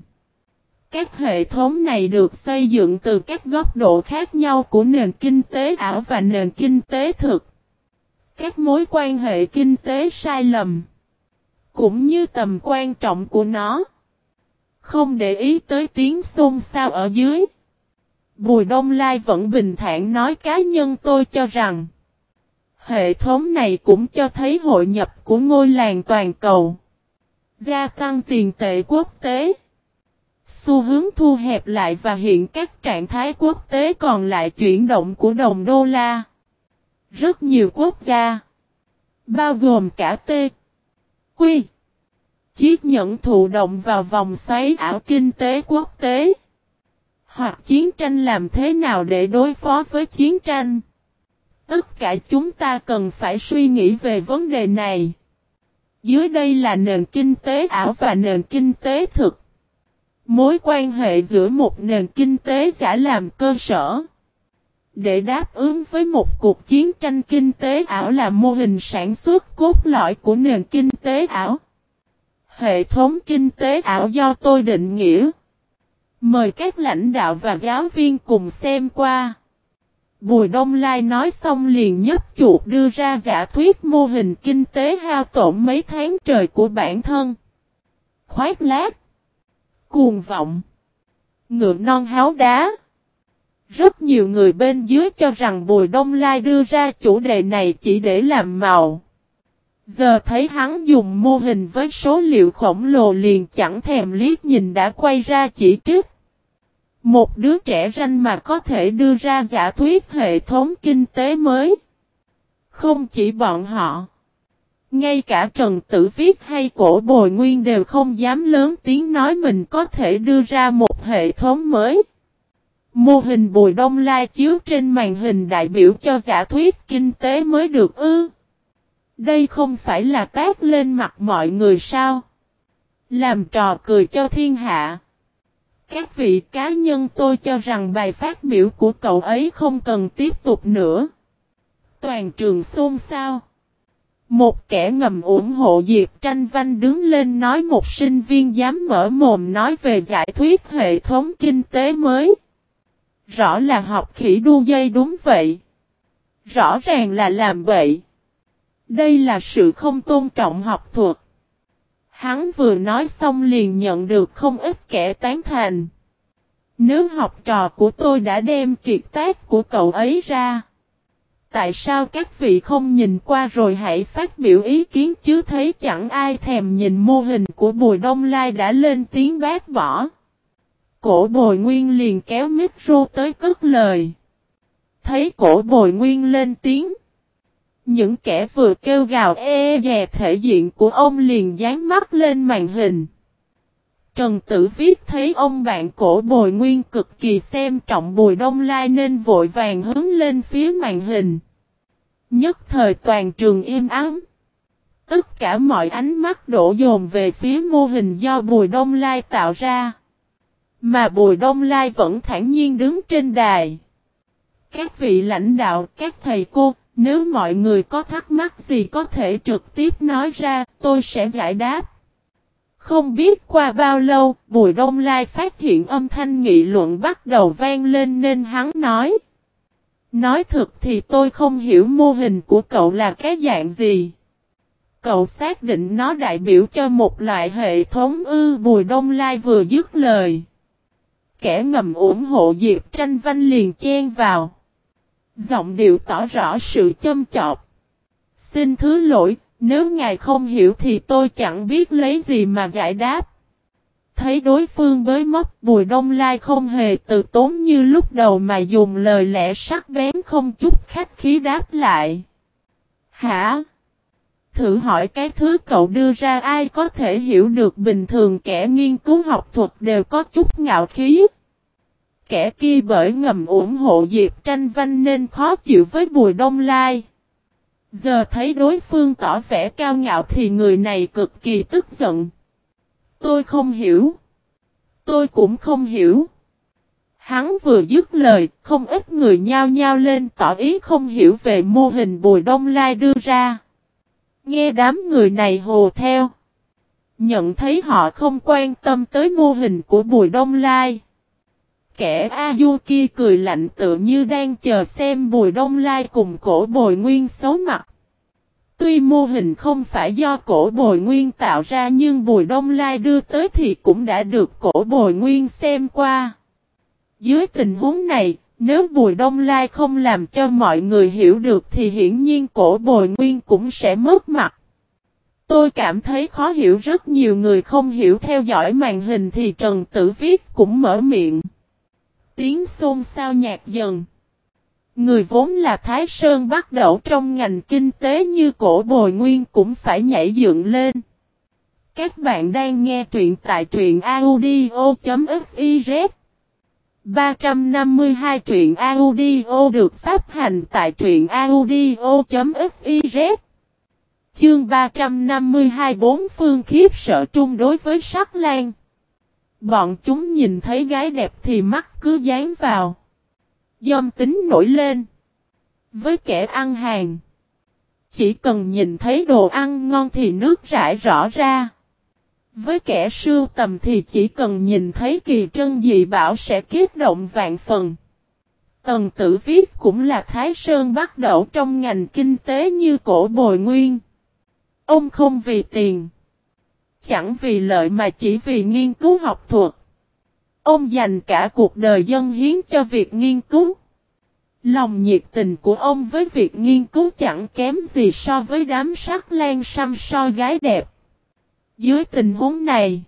Các hệ thống này được xây dựng từ các góc độ khác nhau của nền kinh tế ảo và nền kinh tế thực. Các mối quan hệ kinh tế sai lầm, Cũng như tầm quan trọng của nó không để ý tới tiếng xôn xao ở dưới. Bùi Đông Lai vẫn bình thản nói cá nhân tôi cho rằng, Hệ thống này cũng cho thấy hội nhập của ngôi làng toàn cầu. Gia tăng tiền tệ quốc tế. Xu hướng thu hẹp lại và hiện các trạng thái quốc tế còn lại chuyển động của đồng đô la. Rất nhiều quốc gia, Bao gồm cả T Quy Chiếc nhẫn thụ động vào vòng xoáy ảo kinh tế quốc tế hoặc chiến tranh làm thế nào để đối phó với chiến tranh? Tất cả chúng ta cần phải suy nghĩ về vấn đề này. Dưới đây là nền kinh tế ảo và nền kinh tế thực. Mối quan hệ giữa một nền kinh tế giả làm cơ sở. Để đáp ứng với một cuộc chiến tranh kinh tế ảo là mô hình sản xuất cốt lõi của nền kinh tế ảo. Hệ thống kinh tế ảo do tôi định nghĩa. Mời các lãnh đạo và giáo viên cùng xem qua. Bùi Đông Lai nói xong liền nhấp chuột đưa ra giả thuyết mô hình kinh tế hao tổn mấy tháng trời của bản thân. Khoát lát. Cuồng vọng. Ngựa non háo đá. Rất nhiều người bên dưới cho rằng Bùi Đông Lai đưa ra chủ đề này chỉ để làm màu. Giờ thấy hắn dùng mô hình với số liệu khổng lồ liền chẳng thèm liếc nhìn đã quay ra chỉ trích. Một đứa trẻ ranh mà có thể đưa ra giả thuyết hệ thống kinh tế mới. Không chỉ bọn họ. Ngay cả Trần Tử Viết hay Cổ Bồi Nguyên đều không dám lớn tiếng nói mình có thể đưa ra một hệ thống mới. Mô hình Bùi Đông Lai chiếu trên màn hình đại biểu cho giả thuyết kinh tế mới được ư. Đây không phải là tát lên mặt mọi người sao? Làm trò cười cho thiên hạ. Các vị cá nhân tôi cho rằng bài phát biểu của cậu ấy không cần tiếp tục nữa. Toàn trường xôn xao. Một kẻ ngầm ủng hộ Diệp Tranh Văn đứng lên nói một sinh viên dám mở mồm nói về giải thuyết hệ thống kinh tế mới. Rõ là học khỉ đu dây đúng vậy. Rõ ràng là làm vậy. Đây là sự không tôn trọng học thuật. Hắn vừa nói xong liền nhận được không ít kẻ tán thành. Nếu học trò của tôi đã đem kiệt tác của cậu ấy ra. Tại sao các vị không nhìn qua rồi hãy phát biểu ý kiến chứ thấy chẳng ai thèm nhìn mô hình của Bùi Đông Lai đã lên tiếng bác bỏ. Cổ bồi nguyên liền kéo micro tới cất lời. Thấy cổ bồi nguyên lên tiếng. Những kẻ vừa kêu gào e dè thể diện của ông liền dán mắt lên màn hình. Trần Tử Viết thấy ông bạn cổ bồi nguyên cực kỳ xem trọng bùi đông lai nên vội vàng hướng lên phía màn hình. Nhất thời toàn trường im ắng. Tất cả mọi ánh mắt đổ dồn về phía mô hình do bùi đông lai tạo ra. Mà bùi đông lai vẫn thản nhiên đứng trên đài. Các vị lãnh đạo, các thầy cô, nếu mọi người có thắc mắc gì có thể trực tiếp nói ra, tôi sẽ giải đáp. Không biết qua bao lâu, Bùi Đông Lai phát hiện âm thanh nghị luận bắt đầu vang lên nên hắn nói. Nói thực thì tôi không hiểu mô hình của cậu là cái dạng gì. Cậu xác định nó đại biểu cho một loại hệ thống ư Bùi Đông Lai vừa dứt lời. Kẻ ngầm ủng hộ Diệp Tranh Văn liền chen vào. Giọng điệu tỏ rõ sự châm chọc. Xin thứ lỗi, nếu ngài không hiểu thì tôi chẳng biết lấy gì mà giải đáp. Thấy đối phương bới móc Bùi Đông Lai không hề từ tốn như lúc đầu mà dùng lời lẽ sắc bén không chút khách khí đáp lại. Hả? Thử hỏi cái thứ cậu đưa ra ai có thể hiểu được bình thường kẻ nghiên cứu học thuật đều có chút ngạo khí. Kẻ kia bởi ngầm ủng hộ Diệp Tranh Văn nên khó chịu với Bùi Đông Lai. Giờ thấy đối phương tỏ vẻ cao ngạo thì người này cực kỳ tức giận. Tôi không hiểu. Tôi cũng không hiểu. Hắn vừa dứt lời, không ít người nhao nhao lên tỏ ý không hiểu về mô hình Bùi Đông Lai đưa ra. Nghe đám người này hồ theo. Nhận thấy họ không quan tâm tới mô hình của Bùi Đông Lai. Kẻ A Du kia cười lạnh tự như đang chờ xem Bùi Đông Lai cùng cổ bồi nguyên xấu mặt. Tuy mô hình không phải do cổ bồi nguyên tạo ra nhưng Bùi Đông Lai đưa tới thì cũng đã được cổ bồi nguyên xem qua. Dưới tình huống này, nếu Bùi Đông Lai không làm cho mọi người hiểu được thì hiển nhiên cổ bồi nguyên cũng sẽ mất mặt. Tôi cảm thấy khó hiểu rất nhiều người không hiểu theo dõi màn hình thì Trần Tử Viết cũng mở miệng. Tiếng xôn xao nhạt dần. Người vốn là Thái Sơn bắt đầu trong ngành kinh tế như cổ bồi nguyên cũng phải nhảy dựng lên. Các bạn đang nghe truyện tại truyện audio.fiz 352 truyện audio được phát hành tại truyện audio.fiz Chương 352 bốn phương khiếp sợ trung đối với sắc lan. Bọn chúng nhìn thấy gái đẹp thì mắt cứ dán vào. Dâm tính nổi lên. Với kẻ ăn hàng. Chỉ cần nhìn thấy đồ ăn ngon thì nước rải rõ ra. Với kẻ sưu tầm thì chỉ cần nhìn thấy kỳ trân dị bảo sẽ kiết động vạn phần. Tần tử viết cũng là Thái Sơn bắt đầu trong ngành kinh tế như cổ bồi nguyên. Ông không vì tiền. Chẳng vì lợi mà chỉ vì nghiên cứu học thuật. Ông dành cả cuộc đời dân hiến cho việc nghiên cứu. Lòng nhiệt tình của ông với việc nghiên cứu chẳng kém gì so với đám sắc lan xăm soi gái đẹp. Dưới tình huống này,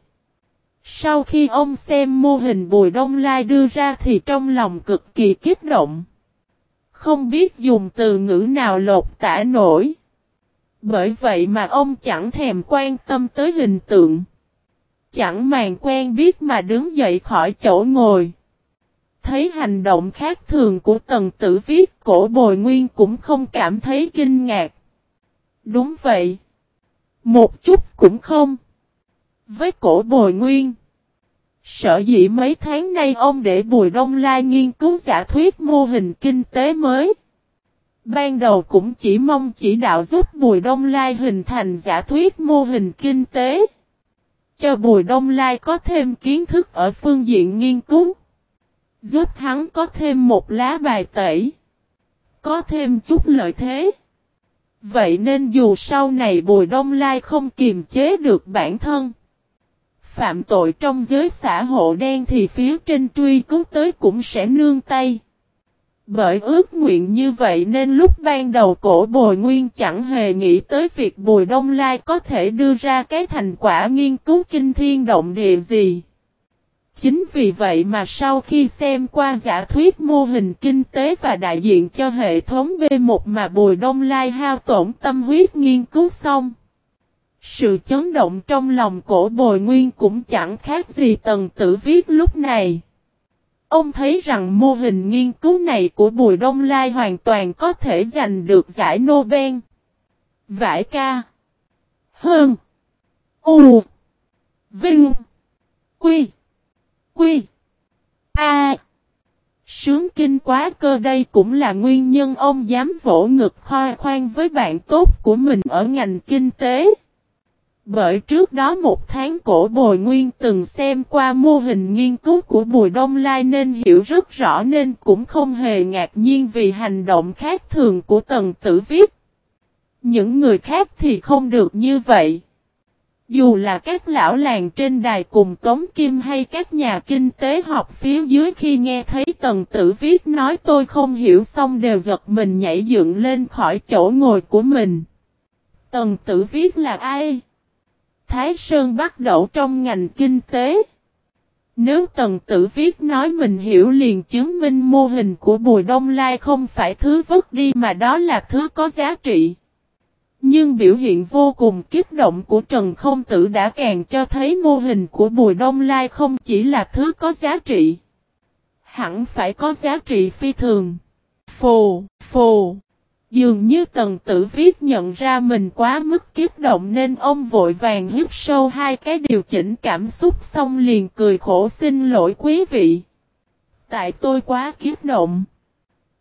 sau khi ông xem mô hình Bùi Đông Lai đưa ra thì trong lòng cực kỳ kích động. Không biết dùng từ ngữ nào lột tả nổi. Bởi vậy mà ông chẳng thèm quan tâm tới hình tượng. Chẳng màng quen biết mà đứng dậy khỏi chỗ ngồi. Thấy hành động khác thường của tần tử viết, cổ bồi nguyên cũng không cảm thấy kinh ngạc. Đúng vậy. Một chút cũng không. Với cổ bồi nguyên. Sợ dĩ mấy tháng nay ông để Bùi Đông Lai nghiên cứu giả thuyết mô hình kinh tế mới. Ban đầu cũng chỉ mong chỉ đạo giúp Bùi Đông Lai hình thành giả thuyết mô hình kinh tế. Cho Bùi Đông Lai có thêm kiến thức ở phương diện nghiên cứu. Giúp hắn có thêm một lá bài tẩy. Có thêm chút lợi thế. Vậy nên dù sau này Bùi Đông Lai không kiềm chế được bản thân. Phạm tội trong giới xã hội đen thì phía trên truy cứu tới cũng sẽ nương tay. Bởi ước nguyện như vậy nên lúc ban đầu cổ bồi nguyên chẳng hề nghĩ tới việc Bùi Đông Lai có thể đưa ra cái thành quả nghiên cứu kinh thiên động địa gì. Chính vì vậy mà sau khi xem qua giả thuyết mô hình kinh tế và đại diện cho hệ thống B1 mà Bùi Đông Lai hao tổn tâm huyết nghiên cứu xong. Sự chấn động trong lòng cổ bồi nguyên cũng chẳng khác gì tần tử viết lúc này. Ông thấy rằng mô hình nghiên cứu này của Bùi Đông Lai hoàn toàn có thể giành được giải Nobel. Vải ca. Hơn. U. Vinh. Quy. Quy. A. Sướng kinh quá cơ đây cũng là nguyên nhân ông dám vỗ ngực khoa khoan với bạn tốt của mình ở ngành kinh tế. Bởi trước đó một tháng cổ Bồi Nguyên từng xem qua mô hình nghiên cứu của Bùi Đông Lai nên hiểu rất rõ nên cũng không hề ngạc nhiên vì hành động khác thường của Tần Tử Viết. Những người khác thì không được như vậy. Dù là các lão làng trên đài cùng Tống Kim hay các nhà kinh tế học phía dưới khi nghe thấy Tần Tử Viết nói tôi không hiểu xong đều giật mình nhảy dựng lên khỏi chỗ ngồi của mình. Tần Tử Viết là ai? Thái Sơn bắt đầu trong ngành kinh tế. Nếu Tần Tử Viết nói mình hiểu liền chứng minh mô hình của Bùi Đông Lai không phải thứ vứt đi mà đó là thứ có giá trị. Nhưng biểu hiện vô cùng kích động của Trần Không Tử đã càng cho thấy mô hình của Bùi Đông Lai không chỉ là thứ có giá trị. Hẳn phải có giá trị phi thường. Phù, phù. Dường như tần tử viết nhận ra mình quá mức kiếp động nên ông vội vàng hít sâu hai cái điều chỉnh cảm xúc xong liền cười khổ xin lỗi quý vị. Tại tôi quá kiếp động.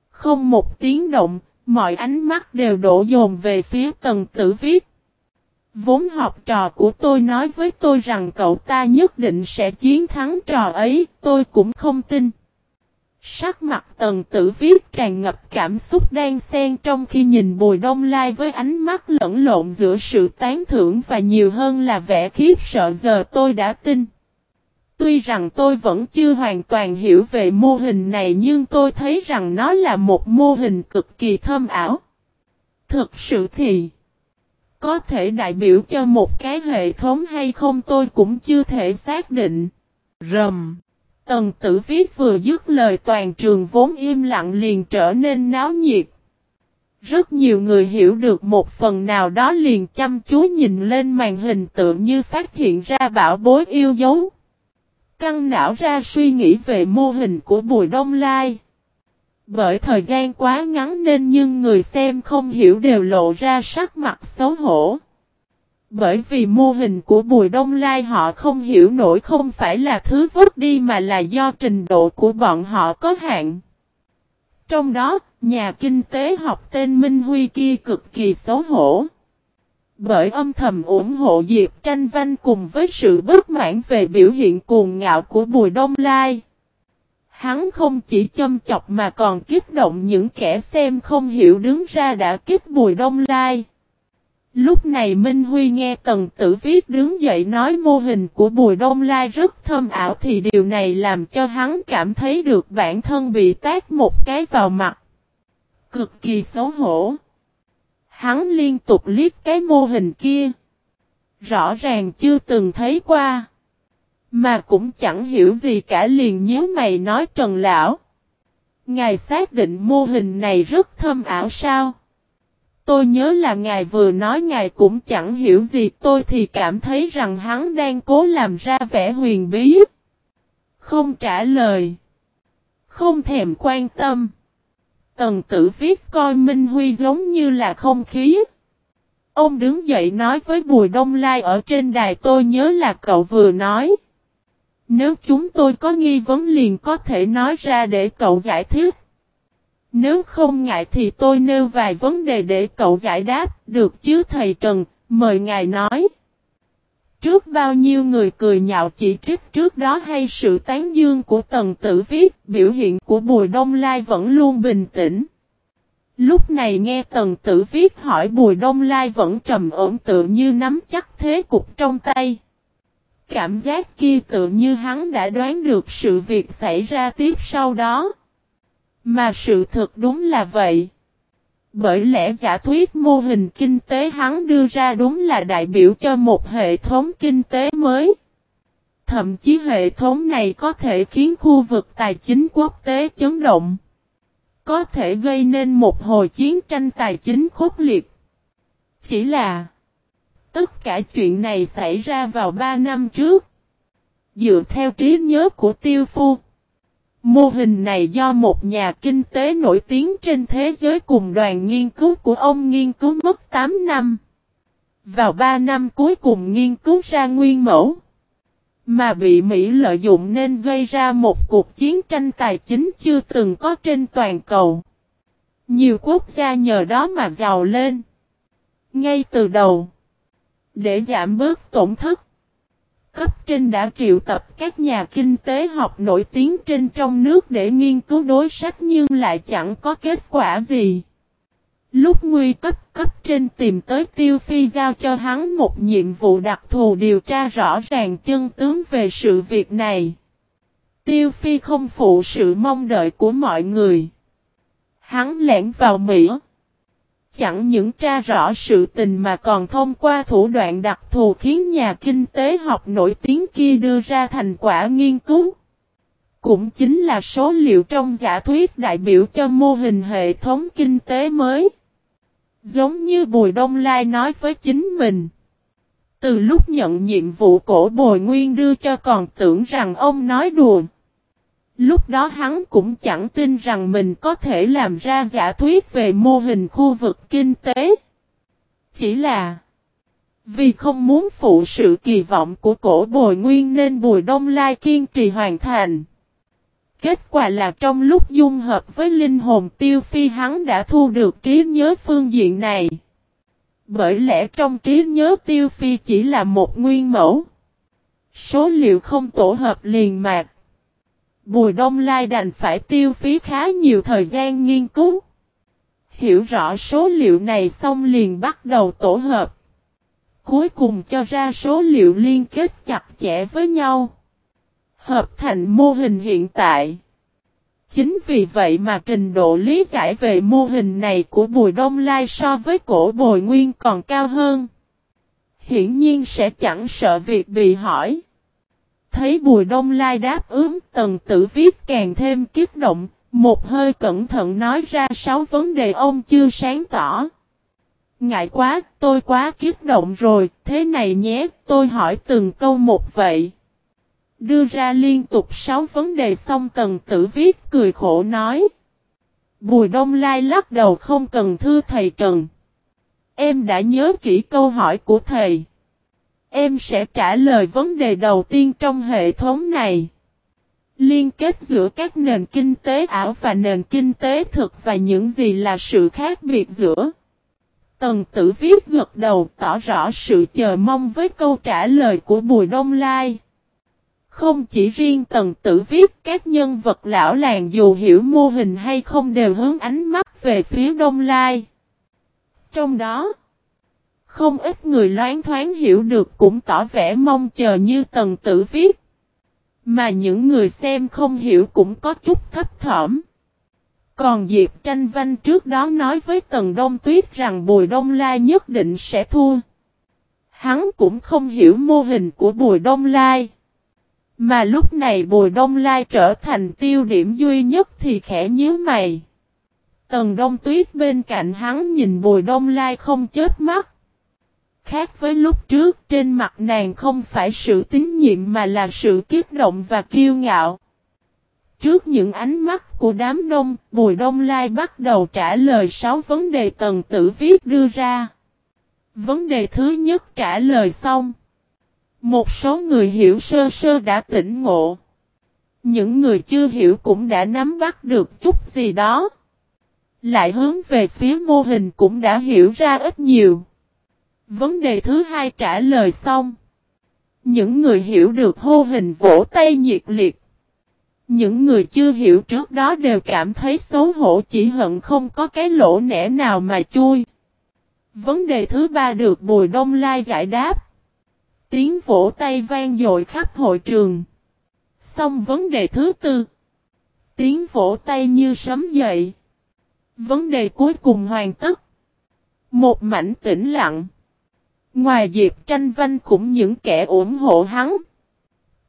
Không một tiếng động, mọi ánh mắt đều đổ dồn về phía tần tử viết. Vốn học trò của tôi nói với tôi rằng cậu ta nhất định sẽ chiến thắng trò ấy, tôi cũng không tin. Sắc mặt tần tử viết tràn ngập cảm xúc đang xen trong khi nhìn bùi đông lai với ánh mắt lẫn lộn giữa sự tán thưởng và nhiều hơn là vẻ khiếp sợ giờ tôi đã tin. Tuy rằng tôi vẫn chưa hoàn toàn hiểu về mô hình này nhưng tôi thấy rằng nó là một mô hình cực kỳ thâm ảo. Thực sự thì, có thể đại biểu cho một cái hệ thống hay không tôi cũng chưa thể xác định. Rầm. Tần tử viết vừa dứt lời toàn trường vốn im lặng liền trở nên náo nhiệt. Rất nhiều người hiểu được một phần nào đó liền chăm chú nhìn lên màn hình tự như phát hiện ra bảo bối yêu dấu. Căng não ra suy nghĩ về mô hình của Bùi Đông Lai. Bởi thời gian quá ngắn nên nhưng người xem không hiểu đều lộ ra sắc mặt xấu hổ. Bởi vì mô hình của Bùi Đông Lai họ không hiểu nổi không phải là thứ vứt đi mà là do trình độ của bọn họ có hạn. Trong đó, nhà kinh tế học tên Minh Huy kia cực kỳ xấu hổ. Bởi âm thầm ủng hộ Diệp Tranh Văn cùng với sự bất mãn về biểu hiện cuồng ngạo của Bùi Đông Lai. Hắn không chỉ châm chọc mà còn kích động những kẻ xem không hiểu đứng ra đã kích Bùi Đông Lai. Lúc này Minh Huy nghe Tần Tử Viết đứng dậy nói mô hình của Bùi Đông Lai rất thâm ảo thì điều này làm cho hắn cảm thấy được bản thân bị tát một cái vào mặt. Cực kỳ xấu hổ. Hắn liên tục liếc cái mô hình kia. Rõ ràng chưa từng thấy qua. Mà cũng chẳng hiểu gì cả liền nhớ mày nói Trần Lão. Ngài xác định mô hình này rất thâm ảo sao? Tôi nhớ là ngài vừa nói ngài cũng chẳng hiểu gì, tôi thì cảm thấy rằng hắn đang cố làm ra vẻ huyền bí. Không trả lời. Không thèm quan tâm. Tần tử viết coi Minh Huy giống như là không khí. Ông đứng dậy nói với Bùi Đông Lai ở trên đài, tôi nhớ là cậu vừa nói. Nếu chúng tôi có nghi vấn liền có thể nói ra để cậu giải thích. Nếu không ngại thì tôi nêu vài vấn đề để cậu giải đáp, được chứ thầy Trần, mời ngài nói. Trước bao nhiêu người cười nhạo chỉ trích trước đó hay sự tán dương của tần tử viết, biểu hiện của Bùi Đông Lai vẫn luôn bình tĩnh. Lúc này nghe tần tử viết hỏi Bùi Đông Lai vẫn trầm ổn tự như nắm chắc thế cục trong tay. Cảm giác kia tự như hắn đã đoán được sự việc xảy ra tiếp sau đó. Mà sự thật đúng là vậy. Bởi lẽ giả thuyết mô hình kinh tế hắn đưa ra đúng là đại biểu cho một hệ thống kinh tế mới. Thậm chí hệ thống này có thể khiến khu vực tài chính quốc tế chấn động. Có thể gây nên một hồi chiến tranh tài chính khốc liệt. Chỉ là, tất cả chuyện này xảy ra vào 3 năm trước. Dựa theo trí nhớ của tiêu phu. Mô hình này do một nhà kinh tế nổi tiếng trên thế giới cùng đoàn nghiên cứu của ông nghiên cứu mất 8 năm. Vào 3 năm cuối cùng nghiên cứu ra nguyên mẫu. Mà bị Mỹ lợi dụng nên gây ra một cuộc chiến tranh tài chính chưa từng có trên toàn cầu. Nhiều quốc gia nhờ đó mà giàu lên. Ngay từ đầu. Để giảm bớt tổn thất. Cấp trên đã triệu tập các nhà kinh tế học nổi tiếng trên trong nước để nghiên cứu đối sách nhưng lại chẳng có kết quả gì. Lúc nguy cấp cấp trên tìm tới Tiêu Phi giao cho hắn một nhiệm vụ đặc thù điều tra rõ ràng chân tướng về sự việc này. Tiêu Phi không phụ sự mong đợi của mọi người. Hắn lẻn vào Mỹ. Chẳng những tra rõ sự tình mà còn thông qua thủ đoạn đặc thù khiến nhà kinh tế học nổi tiếng kia đưa ra thành quả nghiên cứu. Cũng chính là số liệu trong giả thuyết đại biểu cho mô hình hệ thống kinh tế mới. Giống như Bùi Đông Lai nói với chính mình. Từ lúc nhận nhiệm vụ cổ bồi nguyên đưa cho còn tưởng rằng ông nói đùa. Lúc đó hắn cũng chẳng tin rằng mình có thể làm ra giả thuyết về mô hình khu vực kinh tế. Chỉ là, vì không muốn phụ sự kỳ vọng của cổ bồi nguyên nên Bùi Đông Lai kiên trì hoàn thành. Kết quả là trong lúc dung hợp với linh hồn tiêu phi hắn đã thu được trí nhớ phương diện này. Bởi lẽ trong trí nhớ tiêu phi chỉ là một nguyên mẫu. Số liệu không tổ hợp liền mạc. Bùi Đông Lai đành phải tiêu phí khá nhiều thời gian nghiên cứu. Hiểu rõ số liệu này xong liền bắt đầu tổ hợp. Cuối cùng cho ra số liệu liên kết chặt chẽ với nhau. Hợp thành mô hình hiện tại. Chính vì vậy mà trình độ lý giải về mô hình này của Bùi Đông Lai so với cổ Bồi Nguyên còn cao hơn. Hiển nhiên sẽ chẳng sợ việc bị hỏi. Thấy Bùi Đông Lai đáp ứng tần tử viết càng thêm kích động, một hơi cẩn thận nói ra sáu vấn đề ông chưa sáng tỏ. Ngại quá, tôi quá kích động rồi, thế này nhé, tôi hỏi từng câu một vậy. Đưa ra liên tục sáu vấn đề xong tần tử viết cười khổ nói. Bùi Đông Lai lắc đầu không cần thư thầy Trần. Em đã nhớ kỹ câu hỏi của thầy. Em sẽ trả lời vấn đề đầu tiên trong hệ thống này. Liên kết giữa các nền kinh tế ảo và nền kinh tế thực và những gì là sự khác biệt giữa. Tần tử viết gật đầu tỏ rõ sự chờ mong với câu trả lời của Bùi Đông Lai. Không chỉ riêng tần tử viết các nhân vật lão làng dù hiểu mô hình hay không đều hướng ánh mắt về phía Đông Lai. Trong đó, không ít người loáng thoáng hiểu được cũng tỏ vẻ mong chờ như tần tử viết. Mà những người xem không hiểu cũng có chút thấp thỏm. Còn Diệp Tranh Văn trước đó nói với Tần Đông Tuyết rằng Bùi Đông Lai nhất định sẽ thua. Hắn cũng không hiểu mô hình của Bùi Đông Lai. Mà lúc này Bùi Đông Lai trở thành tiêu điểm duy nhất thì khẽ nhíu mày. Tần Đông Tuyết bên cạnh hắn nhìn Bùi Đông Lai không chết mắt. Khác với lúc trước trên mặt nàng không phải sự tín nhiệm mà là sự kiếp động và kiêu ngạo. Trước những ánh mắt của đám đông, Bùi Đông Lai bắt đầu trả lời 6 vấn đề tần tử viết đưa ra. Vấn đề thứ nhất trả lời xong. Một số người hiểu sơ sơ đã tỉnh ngộ. Những người chưa hiểu cũng đã nắm bắt được chút gì đó. Lại hướng về phía mô hình cũng đã hiểu ra ít nhiều. Vấn đề thứ hai trả lời xong. Những người hiểu được hô hình vỗ tay nhiệt liệt. Những người chưa hiểu trước đó đều cảm thấy xấu hổ chỉ hận không có cái lỗ nẻ nào mà chui. Vấn đề thứ ba được Bùi Đông Lai giải đáp. Tiếng vỗ tay vang dội khắp hội trường. Xong vấn đề thứ tư. Tiếng vỗ tay như sấm dậy. Vấn đề cuối cùng hoàn tất. Một mảnh tĩnh lặng. Ngoài Diệp Tranh Văn cũng những kẻ ủng hộ hắn.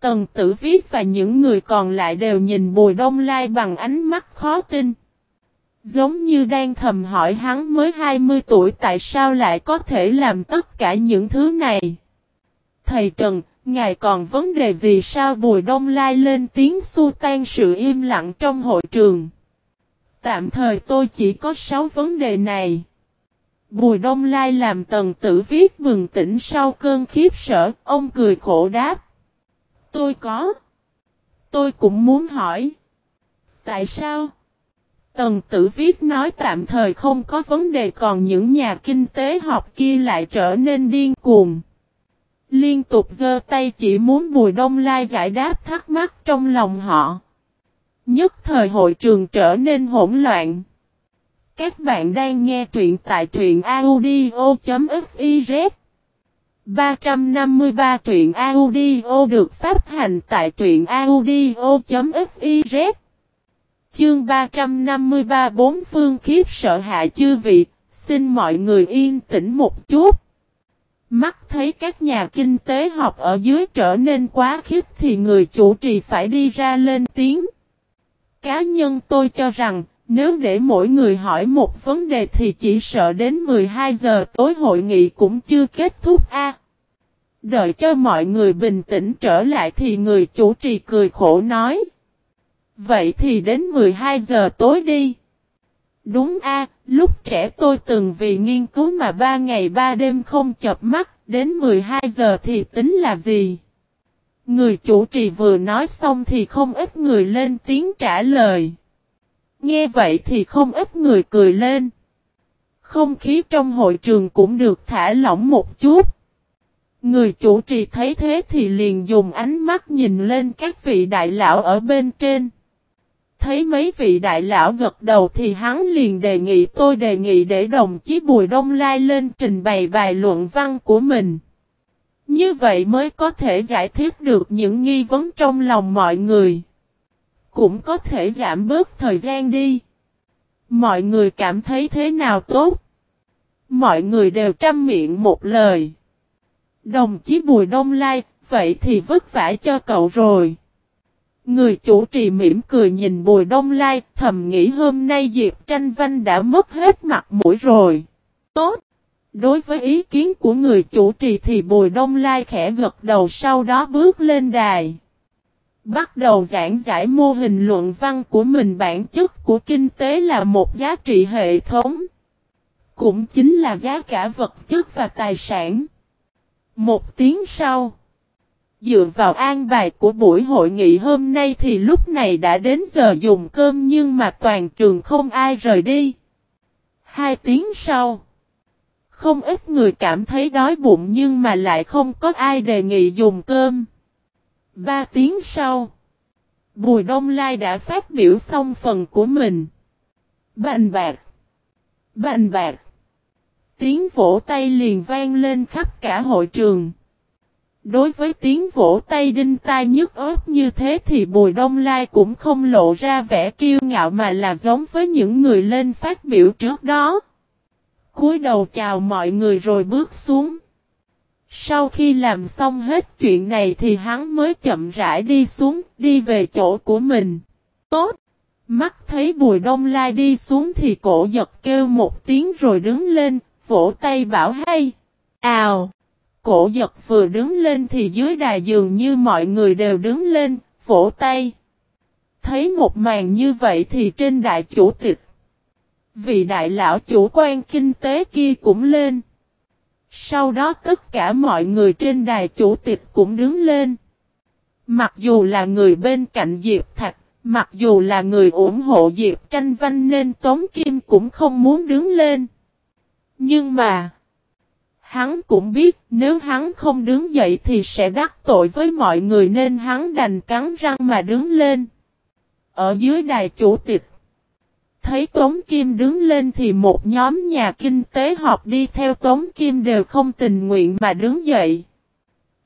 Tần Tử Viết và những người còn lại đều nhìn Bùi Đông Lai bằng ánh mắt khó tin. Giống như đang thầm hỏi hắn mới 20 tuổi tại sao lại có thể làm tất cả những thứ này. Thầy Trần, ngài còn vấn đề gì sao Bùi Đông Lai lên tiếng xua tan sự im lặng trong hội trường. Tạm thời tôi chỉ có 6 vấn đề này. Bùi Đông Lai làm tần tử viết bừng tỉnh sau cơn khiếp sợ, ông cười khổ đáp. Tôi có. Tôi cũng muốn hỏi. Tại sao? Tần tử viết nói tạm thời không có vấn đề còn những nhà kinh tế học kia lại trở nên điên cuồng. Liên tục giơ tay chỉ muốn Bùi Đông Lai giải đáp thắc mắc trong lòng họ. Nhất thời hội trường trở nên hỗn loạn. Các bạn đang nghe truyện tại truyện audio.fiz 353 truyện audio được phát hành tại truyện audio.fiz Chương 353 bốn phương khiếp sợ hạ chư vị, xin mọi người yên tĩnh một chút. Mắt thấy các nhà kinh tế học ở dưới trở nên quá khiếp thì người chủ trì phải đi ra lên tiếng. Cá nhân tôi cho rằng, nếu để mỗi người hỏi một vấn đề thì chỉ sợ đến 12 giờ tối hội nghị cũng chưa kết thúc a. Đợi cho mọi người bình tĩnh trở lại thì người chủ trì cười khổ nói. Vậy thì đến 12 giờ tối đi. Đúng a, lúc trẻ tôi từng vì nghiên cứu mà ba ngày ba đêm không chập mắt, đến 12 giờ thì tính là gì? Người chủ trì vừa nói xong thì không ít người lên tiếng trả lời. Nghe vậy thì không ít người cười lên. Không khí trong hội trường cũng được thả lỏng một chút. Người chủ trì thấy thế thì liền dùng ánh mắt nhìn lên các vị đại lão ở bên trên. Thấy mấy vị đại lão gật đầu thì hắn liền đề nghị, tôi đề nghị để đồng chí Bùi Đông Lai lên trình bày bài luận văn của mình. Như vậy mới có thể giải thích được những nghi vấn trong lòng mọi người. Cũng có thể giảm bớt thời gian đi. Mọi người cảm thấy thế nào tốt? Mọi người đều trăm miệng một lời. Đồng chí Bùi Đông Lai, vậy thì vất vả cho cậu rồi. Người chủ trì mỉm cười nhìn Bùi Đông Lai, thầm nghĩ hôm nay Diệp Tranh Văn đã mất hết mặt mũi rồi. Tốt! Đối với ý kiến của người chủ trì thì Bùi Đông Lai khẽ gật đầu sau đó bước lên đài. Bắt đầu giảng giải mô hình luận văn của mình bản chất của kinh tế là một giá trị hệ thống. Cũng chính là giá cả vật chất và tài sản. Một tiếng sau. Dựa vào an bài của buổi hội nghị hôm nay thì lúc này đã đến giờ dùng cơm nhưng mà toàn trường không ai rời đi. Hai tiếng sau. Không ít người cảm thấy đói bụng nhưng mà lại không có ai đề nghị dùng cơm. Ba tiếng sau. Bùi Đông Lai đã phát biểu xong phần của mình. Bành bạc. Bành bạc. Tiếng vỗ tay liền vang lên khắp cả hội trường. Đối với tiếng vỗ tay đinh tai nhức ớt như thế thì Bùi Đông Lai cũng không lộ ra vẻ kiêu ngạo mà là giống với những người lên phát biểu trước đó. cúi đầu chào mọi người rồi bước xuống. Sau khi làm xong hết chuyện này thì hắn mới chậm rãi đi xuống, đi về chỗ của mình. Tốt! Mắt thấy Bùi Đông Lai đi xuống thì cổ giật kêu một tiếng rồi đứng lên, vỗ tay bảo hay. Ào! Cổ giật vừa đứng lên thì dưới đài dường như mọi người đều đứng lên, vỗ tay. Thấy một màn như vậy thì trên đại chủ tịch. Vị đại lão chủ quan kinh tế kia cũng lên. Sau đó tất cả mọi người trên đài chủ tịch cũng đứng lên. Mặc dù là người bên cạnh Diệp Thạch, mặc dù là người ủng hộ Diệp Tranh Văn nên Tống Kim cũng không muốn đứng lên. Nhưng mà, hắn cũng biết nếu hắn không đứng dậy thì sẽ đắc tội với mọi người nên hắn đành cắn răng mà đứng lên. Ở dưới đài chủ tịch, thấy Tống Kim đứng lên thì một nhóm nhà kinh tế họp đi theo Tống Kim đều không tình nguyện mà đứng dậy.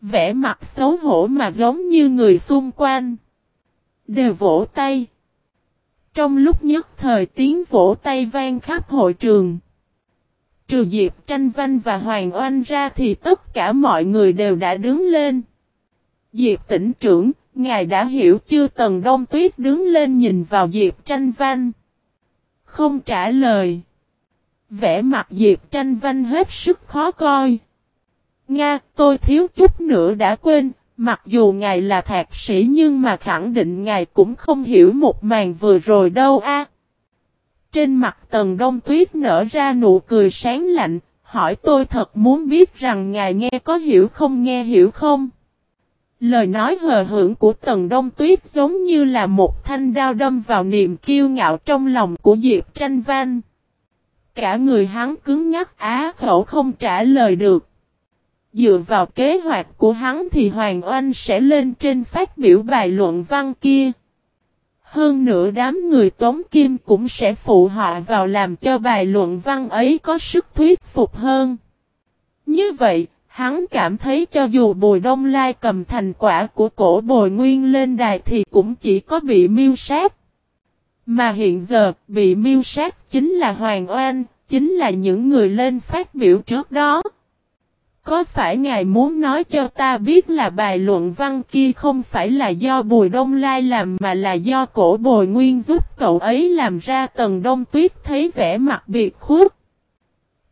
Vẽ mặt xấu hổ mà giống như người xung quanh. Đều vỗ tay. Trong lúc nhất thời tiếng vỗ tay vang khắp hội trường. Trừ Diệp Tranh Văn và Hoàng Oanh ra thì tất cả mọi người đều đã đứng lên. Diệp tỉnh trưởng, ngài đã hiểu chưa Tần Đông Tuyết đứng lên nhìn vào Diệp Tranh Văn. Không trả lời. Vẽ mặt Diệp Tranh Văn hết sức khó coi. Nga, tôi thiếu chút nữa đã quên, mặc dù ngài là thạc sĩ nhưng mà khẳng định ngài cũng không hiểu một màn vừa rồi đâu a. Trên mặt tần đông tuyết nở ra nụ cười sáng lạnh, hỏi tôi thật muốn biết rằng ngài nghe có hiểu không nghe hiểu không? Lời nói hờ hưởng của tần đông tuyết giống như là một thanh đao đâm vào niềm kiêu ngạo trong lòng của Diệp Tranh Văn. Cả người hắn cứng ngắc á khẩu không trả lời được. Dựa vào kế hoạch của hắn thì Hoàng Oanh sẽ lên trên phát biểu bài luận văn kia. Hơn nữa đám người Tống Kim cũng sẽ phụ họa vào làm cho bài luận văn ấy có sức thuyết phục hơn. Như vậy, hắn cảm thấy cho dù Bùi Đông Lai cầm thành quả của cổ bồi nguyên lên đài thì cũng chỉ có bị miêu sát. Mà hiện giờ, bị miêu sát chính là Hoàng Oanh, chính là những người lên phát biểu trước đó. Có phải ngài muốn nói cho ta biết là bài luận văn kia không phải là do Bùi Đông Lai làm mà là do cổ bồi nguyên giúp cậu ấy làm ra tầng đông tuyết thấy vẻ mặt biệt khuất.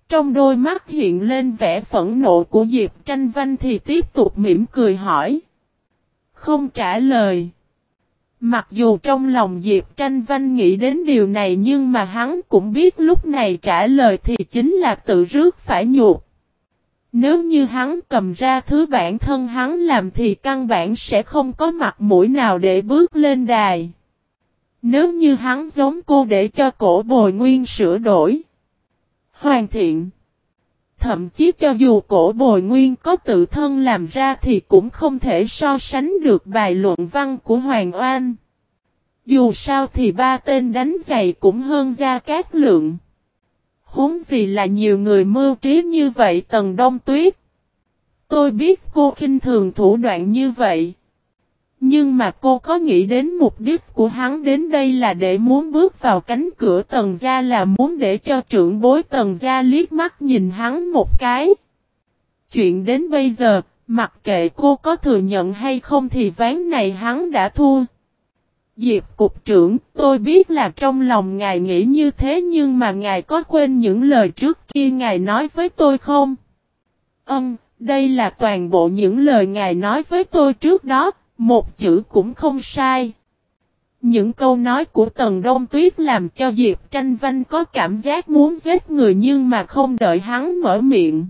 Trong đôi mắt hiện lên vẻ phẫn nộ của Diệp Tranh Văn thì tiếp tục mỉm cười hỏi. Không trả lời. Mặc dù trong lòng Diệp Tranh Văn nghĩ đến điều này nhưng mà hắn cũng biết lúc này trả lời thì chính là tự rước phải nhuột. Nếu như hắn cầm ra thứ bản thân hắn làm thì căn bản sẽ không có mặt mũi nào để bước lên đài. Nếu như hắn giống cô để cho cổ bồi nguyên sửa đổi hoàn thiện. Thậm chí cho dù cổ bồi nguyên có tự thân làm ra thì cũng không thể so sánh được bài luận văn của Hoàng Oan. Dù sao thì ba tên đánh giày cũng hơn ra các lượng. Huống gì là nhiều người mưu trí như vậy Tần Đông Tuyết. Tôi biết cô khinh thường thủ đoạn như vậy. Nhưng mà cô có nghĩ đến mục đích của hắn đến đây là để muốn bước vào cánh cửa tầng gia là muốn để cho trưởng bối tầng gia liếc mắt nhìn hắn một cái. Chuyện đến bây giờ, mặc kệ cô có thừa nhận hay không thì ván này hắn đã thua. Diệp cục trưởng, tôi biết là trong lòng ngài nghĩ như thế nhưng mà ngài có quên những lời trước kia ngài nói với tôi không? Ân, đây là toàn bộ những lời ngài nói với tôi trước đó, một chữ cũng không sai. Những câu nói của Tần Đông Tuyết làm cho Diệp Tranh Vanh có cảm giác muốn giết người nhưng mà không đợi hắn mở miệng.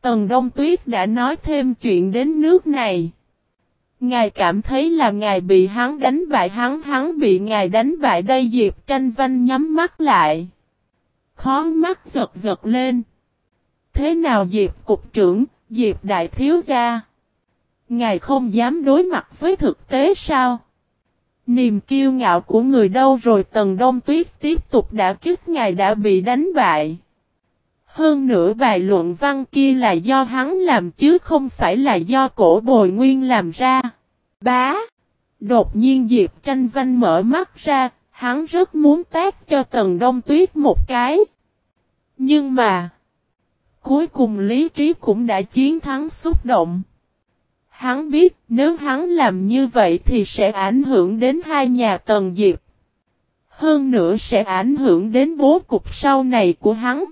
Tần Đông Tuyết đã nói thêm chuyện đến nước này. Ngài cảm thấy là ngài bị hắn đánh bại hắn hắn bị ngài đánh bại đây Diệp Tranh Vanh nhắm mắt lại. Khó mắt giật giật lên. Thế nào Diệp Cục trưởng, Diệp Đại Thiếu Gia? Ngài không dám đối mặt với thực tế sao? Niềm kiêu ngạo của người đâu rồi Tần Đông Tuyết tiếp tục đã kích ngài đã bị đánh bại. Hơn nữa bài luận văn kia là do hắn làm chứ không phải là do cổ bồi nguyên làm ra. Bá! Đột nhiên Diệp tranh vanh mở mắt ra, hắn rất muốn tác cho Tần Đông Tuyết một cái. Nhưng mà, cuối cùng lý trí cũng đã chiến thắng xúc động. Hắn biết nếu hắn làm như vậy thì sẽ ảnh hưởng đến hai nhà Tần Diệp. Hơn nữa sẽ ảnh hưởng đến bố cục sau này của hắn.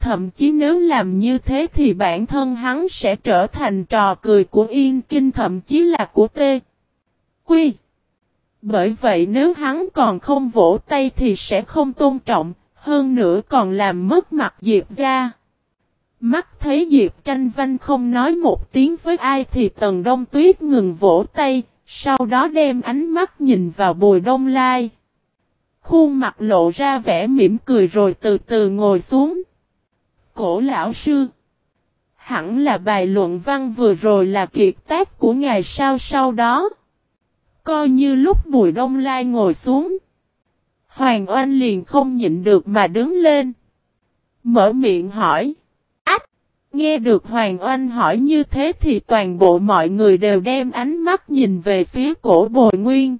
Thậm chí nếu làm như thế thì bản thân hắn sẽ trở thành trò cười của Yên Kinh thậm chí là của Tê. Quy. Bởi vậy nếu hắn còn không vỗ tay thì sẽ không tôn trọng, hơn nữa còn làm mất mặt Diệp ra. Mắt thấy Diệp tranh vanh không nói một tiếng với ai thì Tần Đông Tuyết ngừng vỗ tay, sau đó đem ánh mắt nhìn vào bùi đông lai. Khuôn mặt lộ ra vẻ mỉm cười rồi từ từ ngồi xuống. Cổ lão sư Hẳn là bài luận văn vừa rồi là kiệt tác của ngài sao sau đó. Coi như lúc bùi đông lai ngồi xuống. Hoàng Oanh liền không nhịn được mà đứng lên. Mở miệng hỏi. Nghe được Hoàng Oanh hỏi như thế thì toàn bộ mọi người đều đem ánh mắt nhìn về phía cổ bồi nguyên.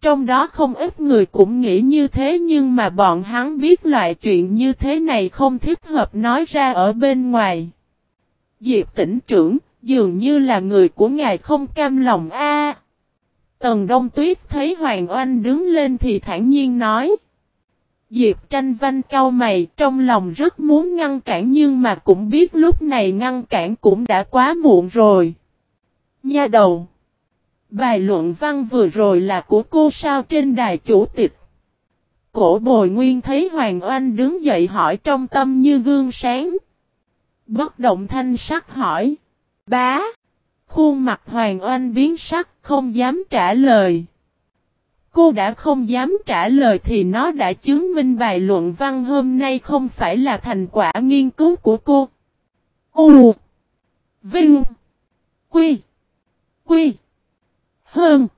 Trong đó không ít người cũng nghĩ như thế nhưng mà bọn hắn biết loại chuyện như thế này không thích hợp nói ra ở bên ngoài. Diệp tỉnh trưởng, dường như là người của ngài không cam lòng a. Tần Đông Tuyết thấy Hoàng Oanh đứng lên thì thản nhiên nói. Diệp tranh vanh cau mày, trong lòng rất muốn ngăn cản nhưng mà cũng biết lúc này ngăn cản cũng đã quá muộn rồi. Nha đầu. Bài luận văn vừa rồi là của cô sao trên đài chủ tịch. Cổ bồi nguyên thấy Hoàng Oanh đứng dậy hỏi trong tâm như gương sáng. Bất động thanh sắc hỏi. Bá. Khuôn mặt Hoàng Oanh biến sắc, không dám trả lời. Cô đã không dám trả lời thì nó đã chứng minh bài luận văn hôm nay không phải là thành quả nghiên cứu của cô. U, Vinh, Quy Quy, Hơn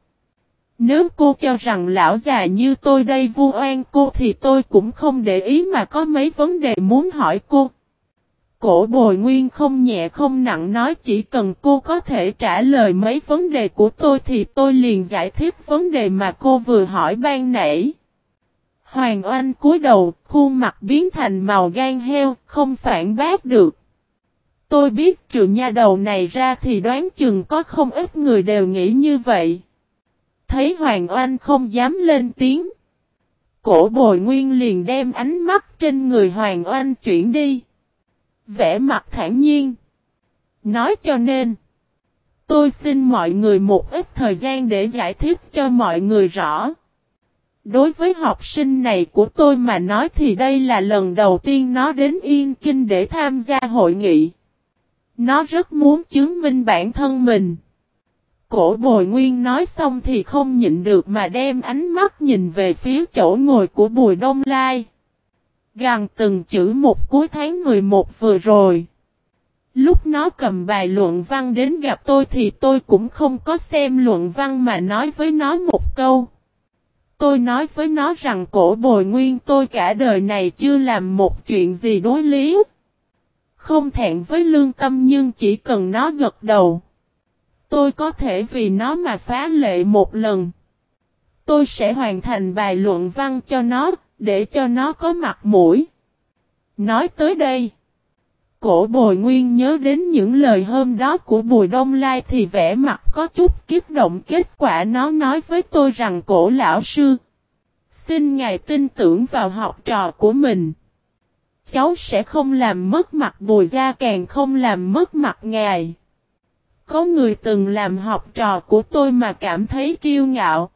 Nếu cô cho rằng lão già như tôi đây vu oan cô thì tôi cũng không để ý mà có mấy vấn đề muốn hỏi cô. Cổ bồi nguyên không nhẹ không nặng nói chỉ cần cô có thể trả lời mấy vấn đề của tôi thì tôi liền giải thích vấn đề mà cô vừa hỏi ban nãy. Hoàng Oanh cúi đầu, khuôn mặt biến thành màu gan heo, không phản bác được. Tôi biết trừ nha đầu này ra thì đoán chừng có không ít người đều nghĩ như vậy. Thấy Hoàng Oanh không dám lên tiếng. Cổ bồi nguyên liền đem ánh mắt trên người Hoàng Oanh chuyển đi vẻ mặt thản nhiên. Nói cho nên, tôi xin mọi người một ít thời gian để giải thích cho mọi người rõ. Đối với học sinh này của tôi mà nói thì đây là lần đầu tiên nó đến Yên Kinh để tham gia hội nghị. Nó rất muốn chứng minh bản thân mình. Cổ bồi nguyên nói xong thì không nhịn được mà đem ánh mắt nhìn về phía chỗ ngồi của Bùi Đông Lai gần từng chữ một cuối tháng 11 vừa rồi. Lúc nó cầm bài luận văn đến gặp tôi thì tôi cũng không có xem luận văn mà nói với nó một câu. Tôi nói với nó rằng cổ bồi nguyên tôi cả đời này chưa làm một chuyện gì đối lý. Không thẹn với lương tâm nhưng chỉ cần nó gật đầu. Tôi có thể vì nó mà phá lệ một lần. Tôi sẽ hoàn thành bài luận văn cho nó, để cho nó có mặt mũi. Nói tới đây. Cổ bồi nguyên nhớ đến những lời hôm đó của Bùi Đông Lai thì vẻ mặt có chút kiếp động kết quả nó nói với tôi rằng, cổ lão sư. Xin ngài tin tưởng vào học trò của mình. Cháu sẽ không làm mất mặt bùi gia, càng không làm mất mặt ngài. Có người từng làm học trò của tôi mà cảm thấy kiêu ngạo.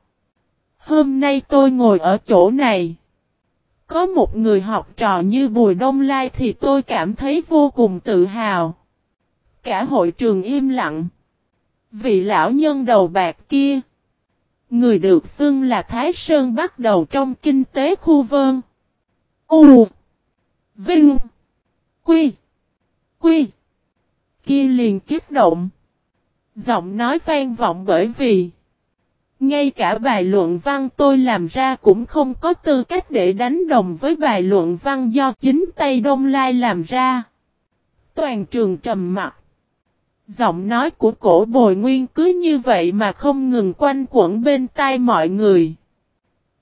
Hôm nay tôi ngồi ở chỗ này. Có một người học trò như Bùi Đông Lai thì tôi cảm thấy vô cùng tự hào. Cả hội trường im lặng. Vị lão nhân đầu bạc kia. Người được xưng là Thái Sơn bắt đầu trong kinh tế khu vơn. U. Vinh. Quy. Quy. Kia liền kích động. Giọng nói vang vọng bởi vì. Ngay cả bài luận văn tôi làm ra cũng không có tư cách để đánh đồng với bài luận văn do chính Tây Đông Lai làm ra. Toàn trường trầm mặt. Giọng nói của cổ bồi nguyên cứ như vậy mà không ngừng quanh quẩn bên tai mọi người.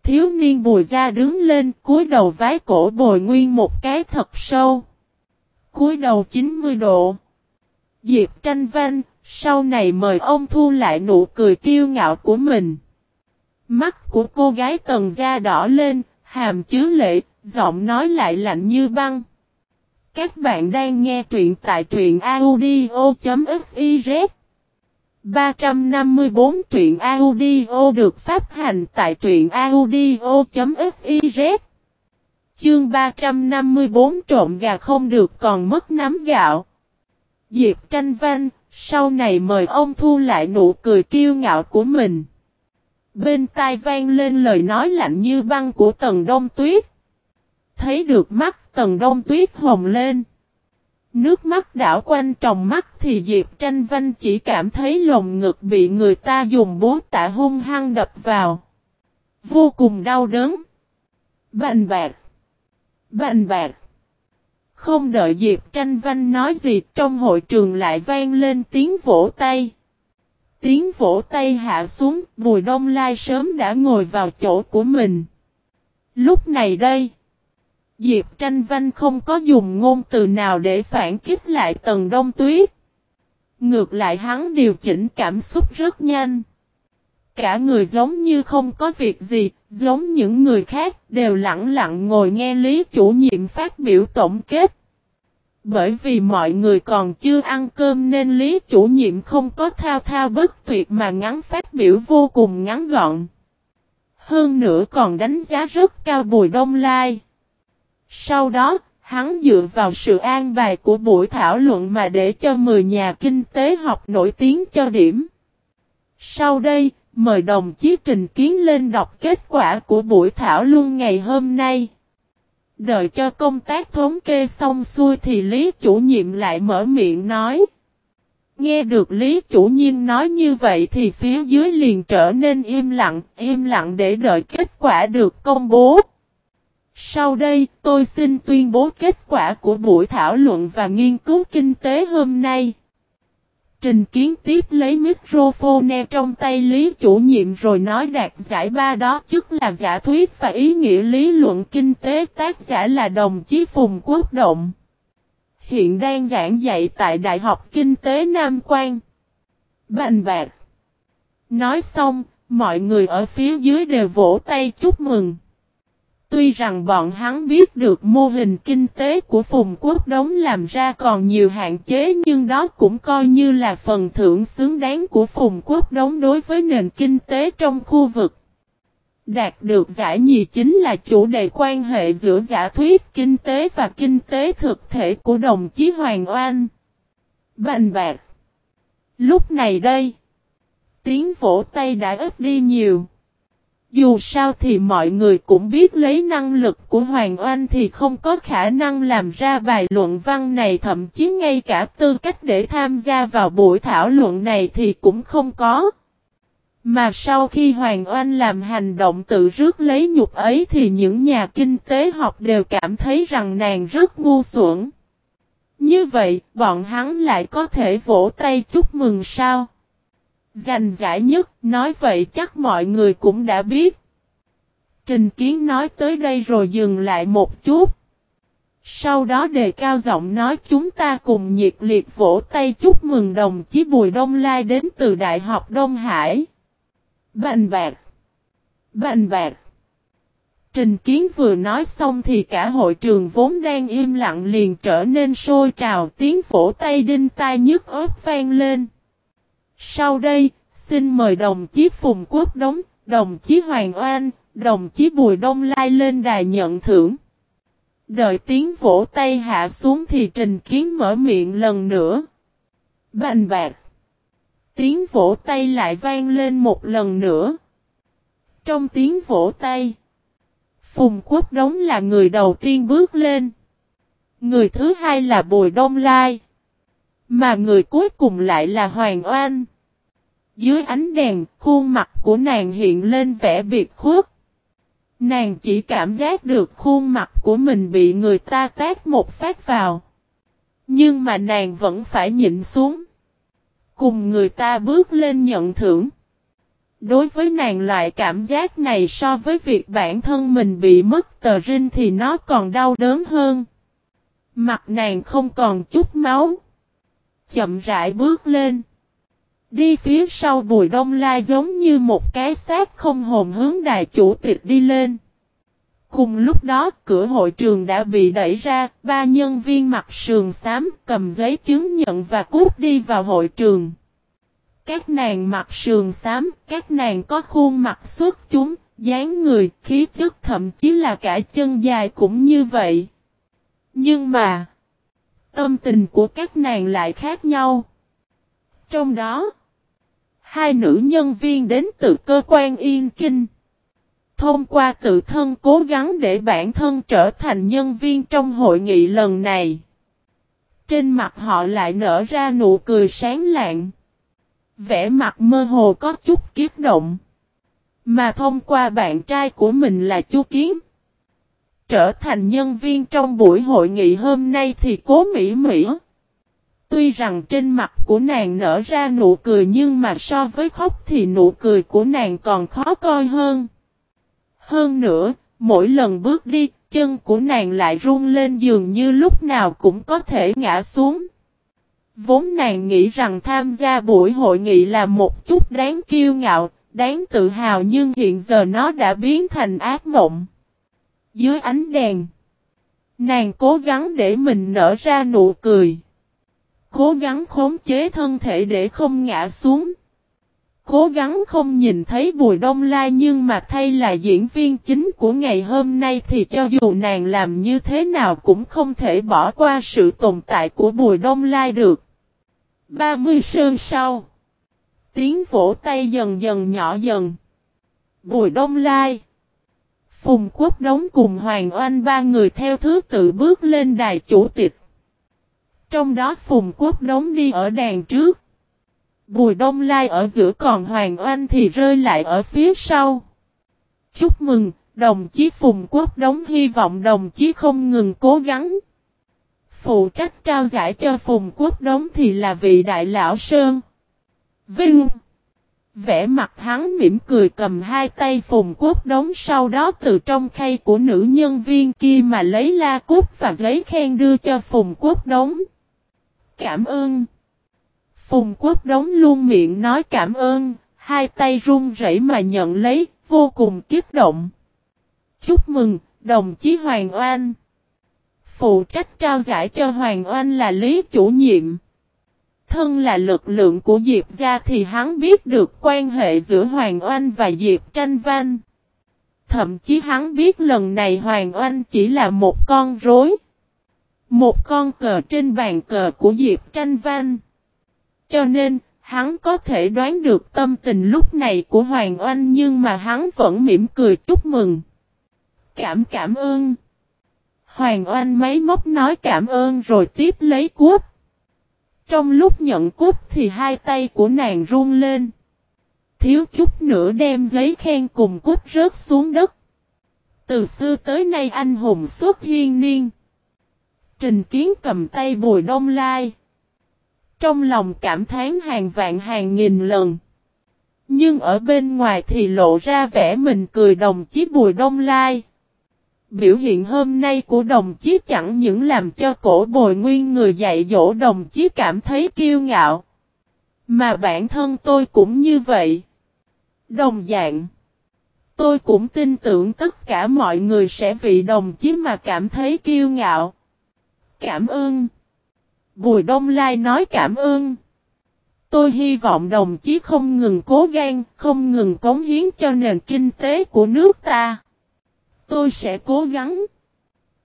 Thiếu niên bùi ra đứng lên cúi đầu vái cổ bồi nguyên một cái thật sâu. cúi đầu 90 độ. Diệp tranh văn, sau này mời ông thu lại nụ cười kiêu ngạo của mình. Mắt của cô gái tần da đỏ lên, hàm chứa lệ, giọng nói lại lạnh như băng. Các bạn đang nghe truyện tại truyện audio.fiz 354 truyện audio được phát hành tại truyện audio.fiz Chương 354 trộm gà không được còn mất nắm gạo. Diệp tranh văn, sau này mời ông thu lại nụ cười kiêu ngạo của mình. Bên tai vang lên lời nói lạnh như băng của tầng đông tuyết. Thấy được mắt tầng đông tuyết hồng lên. Nước mắt đảo quanh trong mắt thì Diệp tranh văn chỉ cảm thấy lồng ngực bị người ta dùng bố tạ hung hăng đập vào. Vô cùng đau đớn. Bành bạc. Bành bạc. Không đợi Diệp tranh văn nói gì trong hội trường lại vang lên tiếng vỗ tay. Tiếng vỗ tay hạ xuống, Bùi Đông Lai sớm đã ngồi vào chỗ của mình. Lúc này đây, Diệp Tranh Văn không có dùng ngôn từ nào để phản kích lại Tần Đông Tuyết. Ngược lại hắn điều chỉnh cảm xúc rất nhanh. Cả người giống như không có việc gì, giống những người khác đều lặng lặng ngồi nghe Lý chủ nhiệm phát biểu tổng kết. Bởi vì mọi người còn chưa ăn cơm nên Lý chủ nhiệm không có thao thao bất tuyệt mà ngắn phát biểu vô cùng ngắn gọn. Hơn nữa còn đánh giá rất cao Bùi Đông Lai. Sau đó, hắn dựa vào sự an bài của buổi thảo luận mà để cho 10 nhà kinh tế học nổi tiếng cho điểm. Sau đây, mời đồng chí Trình Kiến lên đọc kết quả của buổi thảo luận ngày hôm nay. Đợi cho công tác thống kê xong xuôi thì Lý chủ nhiệm lại mở miệng nói. Nghe được Lý chủ nhiên nói như vậy thì phía dưới liền trở nên im lặng, im lặng để đợi kết quả được công bố. Sau đây, tôi xin tuyên bố kết quả của buổi thảo luận và nghiên cứu kinh tế hôm nay. Trình Kiến tiếp lấy microphone trong tay Lý chủ nhiệm rồi nói đạt giải ba đó chức là giả thuyết và ý nghĩa lý luận kinh tế tác giả là đồng chí Phùng Quốc Động. Hiện đang giảng dạy tại Đại học Kinh tế Nam Quan. Bành bạc. Nói xong, mọi người ở phía dưới đều vỗ tay chúc mừng. Tuy rằng bọn hắn biết được mô hình kinh tế của Phùng Quốc Đống làm ra còn nhiều hạn chế nhưng đó cũng coi như là phần thưởng xứng đáng của Phùng Quốc Đống đối với nền kinh tế trong khu vực. Đạt được giải nhì chính là chủ đề quan hệ giữa giả thuyết kinh tế và kinh tế thực thể của đồng chí Hoàng Oanh. Bành bạc. Lúc này đây, tiếng vỗ tay đã ít đi nhiều. Dù sao thì mọi người cũng biết lấy năng lực của Hoàng Oanh thì không có khả năng làm ra bài luận văn này thậm chí ngay cả tư cách để tham gia vào buổi thảo luận này thì cũng không có. Mà sau khi Hoàng Oanh làm hành động tự rước lấy nhục ấy thì những nhà kinh tế học đều cảm thấy rằng nàng rất ngu xuẩn. Như vậy, bọn hắn lại có thể vỗ tay chúc mừng sao? Giành giải nhất, nói vậy chắc mọi người cũng đã biết. Trình Kiến nói tới đây rồi dừng lại một chút. Sau đó đề cao giọng nói chúng ta cùng nhiệt liệt vỗ tay chúc mừng đồng chí Bùi Đông Lai đến từ Đại học Đông Hải. Bành bạc. Bành bạc. Trình Kiến vừa nói xong thì cả hội trường vốn đang im lặng liền trở nên sôi trào tiếng vỗ tay đinh tai nhức ớt vang lên. Sau đây, xin mời đồng chí Phùng Quốc Đống, đồng chí Hoàng Oan, đồng chí Bùi Đông Lai lên đài nhận thưởng. Đợi tiếng vỗ tay hạ xuống thì Trình Kiến mở miệng lần nữa. Bành bạc. Tiếng vỗ tay lại vang lên một lần nữa. Trong tiếng vỗ tay, Phùng Quốc Đống là người đầu tiên bước lên. Người thứ hai là Bùi Đông Lai. Mà người cuối cùng lại là Hoàng Oanh. Dưới ánh đèn, khuôn mặt của nàng hiện lên vẻ biệt khuất. Nàng chỉ cảm giác được khuôn mặt của mình bị người ta tát một phát vào. Nhưng mà nàng vẫn phải nhịn xuống. Cùng người ta bước lên nhận thưởng. Đối với nàng loại cảm giác này so với việc bản thân mình bị mất tờ rinh thì nó còn đau đớn hơn. Mặt nàng không còn chút máu. Chậm rãi bước lên. Đi phía sau bùi đông lai giống như một cái xác không hồn hướng đài chủ tịch đi lên. Cùng lúc đó cửa hội trường đã bị đẩy ra, ba nhân viên mặc sườn xám cầm giấy chứng nhận và cút đi vào hội trường. Các nàng mặc sườn xám, các nàng có khuôn mặt xuất chúng, dáng người, khí chất thậm chí là cả chân dài cũng như vậy. Nhưng mà, tâm tình của các nàng lại khác nhau. Trong đó, hai nữ nhân viên đến từ cơ quan Yên Kinh. Thông qua tự thân cố gắng để bản thân trở thành nhân viên trong hội nghị lần này. Trên mặt họ lại nở ra nụ cười sáng lạng. Vẻ mặt mơ hồ có chút kiếp động. Mà thông qua bạn trai của mình là chú Kiến. Trở thành nhân viên trong buổi hội nghị hôm nay thì cố mỹ mỹ. Tuy rằng trên mặt của nàng nở ra nụ cười nhưng mà so với khóc thì nụ cười của nàng còn khó coi hơn. Hơn nữa, mỗi lần bước đi, chân của nàng lại run lên dường như lúc nào cũng có thể ngã xuống. Vốn nàng nghĩ rằng tham gia buổi hội nghị là một chút đáng kiêu ngạo, đáng tự hào nhưng hiện giờ nó đã biến thành ác mộng. Dưới ánh đèn, nàng cố gắng để mình nở ra nụ cười. Cố gắng khống chế thân thể để không ngã xuống. Cố gắng không nhìn thấy Bùi Đông Lai nhưng mà thay là diễn viên chính của ngày hôm nay thì cho dù nàng làm như thế nào cũng không thể bỏ qua sự tồn tại của Bùi Đông Lai được. 30 sơn sau. Tiếng vỗ tay dần dần nhỏ dần. Bùi Đông Lai. Phùng Quốc Đống cùng Hoàng Oanh ba người theo thứ tự bước lên đài chủ tịch. Trong đó Phùng Quốc Đống đi ở đàn trước. Bùi Đông Lai ở giữa còn Hoàng Oanh thì rơi lại ở phía sau. Chúc mừng, đồng chí Phùng Quốc Đống hy vọng đồng chí không ngừng cố gắng. Phụ trách trao giải cho Phùng Quốc Đống thì là vị đại lão Sơn. Vinh. Vẽ mặt hắn mỉm cười cầm hai tay Phùng Quốc Đống sau đó từ trong khay của nữ nhân viên kia mà lấy la cút và giấy khen đưa cho Phùng Quốc Đống. Cảm ơn. Phùng Quốc Đống luôn miệng nói cảm ơn, hai tay run rẩy mà nhận lấy, vô cùng kích động. Chúc mừng, đồng chí Hoàng Oanh. Phụ trách trao giải cho Hoàng Oanh là Lý chủ nhiệm. Thân là lực lượng của Diệp gia thì hắn biết được quan hệ giữa Hoàng Oanh và Diệp Tranh Văn. Thậm chí hắn biết lần này Hoàng Oanh chỉ là một con rối. Một con cờ trên bàn cờ của Diệp Tranh Văn. Cho nên, hắn có thể đoán được tâm tình lúc này của Hoàng Oanh nhưng mà hắn vẫn mỉm cười chúc mừng. Cảm cảm ơn. Hoàng Oanh máy móc nói cảm ơn rồi tiếp lấy cúp. Trong lúc nhận cúp thì hai tay của nàng run lên. Thiếu chút nữa đem giấy khen cùng cúp rớt xuống đất. Từ xưa tới nay anh hùng suốt hiên niên. Trình kiến cầm tay bùi đông lai. Trong lòng cảm thán hàng vạn hàng nghìn lần. Nhưng ở bên ngoài thì lộ ra vẻ mình cười đồng chí bùi đông lai. Biểu hiện hôm nay của đồng chí chẳng những làm cho cổ bồi nguyên người dạy dỗ đồng chí cảm thấy kiêu ngạo. Mà bản thân tôi cũng như vậy. Đồng dạng. Tôi cũng tin tưởng tất cả mọi người sẽ vì đồng chí mà cảm thấy kiêu ngạo. Cảm ơn. Bùi Đông Lai nói cảm ơn. Tôi hy vọng đồng chí không ngừng cố gắng, không ngừng cống hiến cho nền kinh tế của nước ta. Tôi sẽ cố gắng.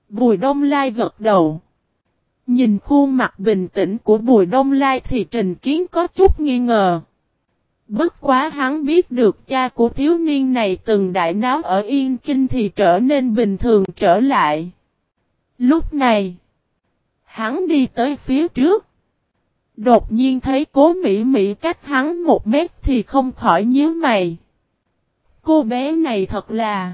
Bùi Đông Lai gật đầu. Nhìn khuôn mặt bình tĩnh của Bùi Đông Lai thì Trình Kiến có chút nghi ngờ. Bất quá hắn biết được cha của thiếu niên này từng đại náo ở Yên Kinh thì trở nên bình thường trở lại. Lúc này, hắn đi tới phía trước. Đột nhiên thấy cố Mỹ Mỹ cách hắn một mét thì không khỏi nhíu mày. Cô bé này thật là...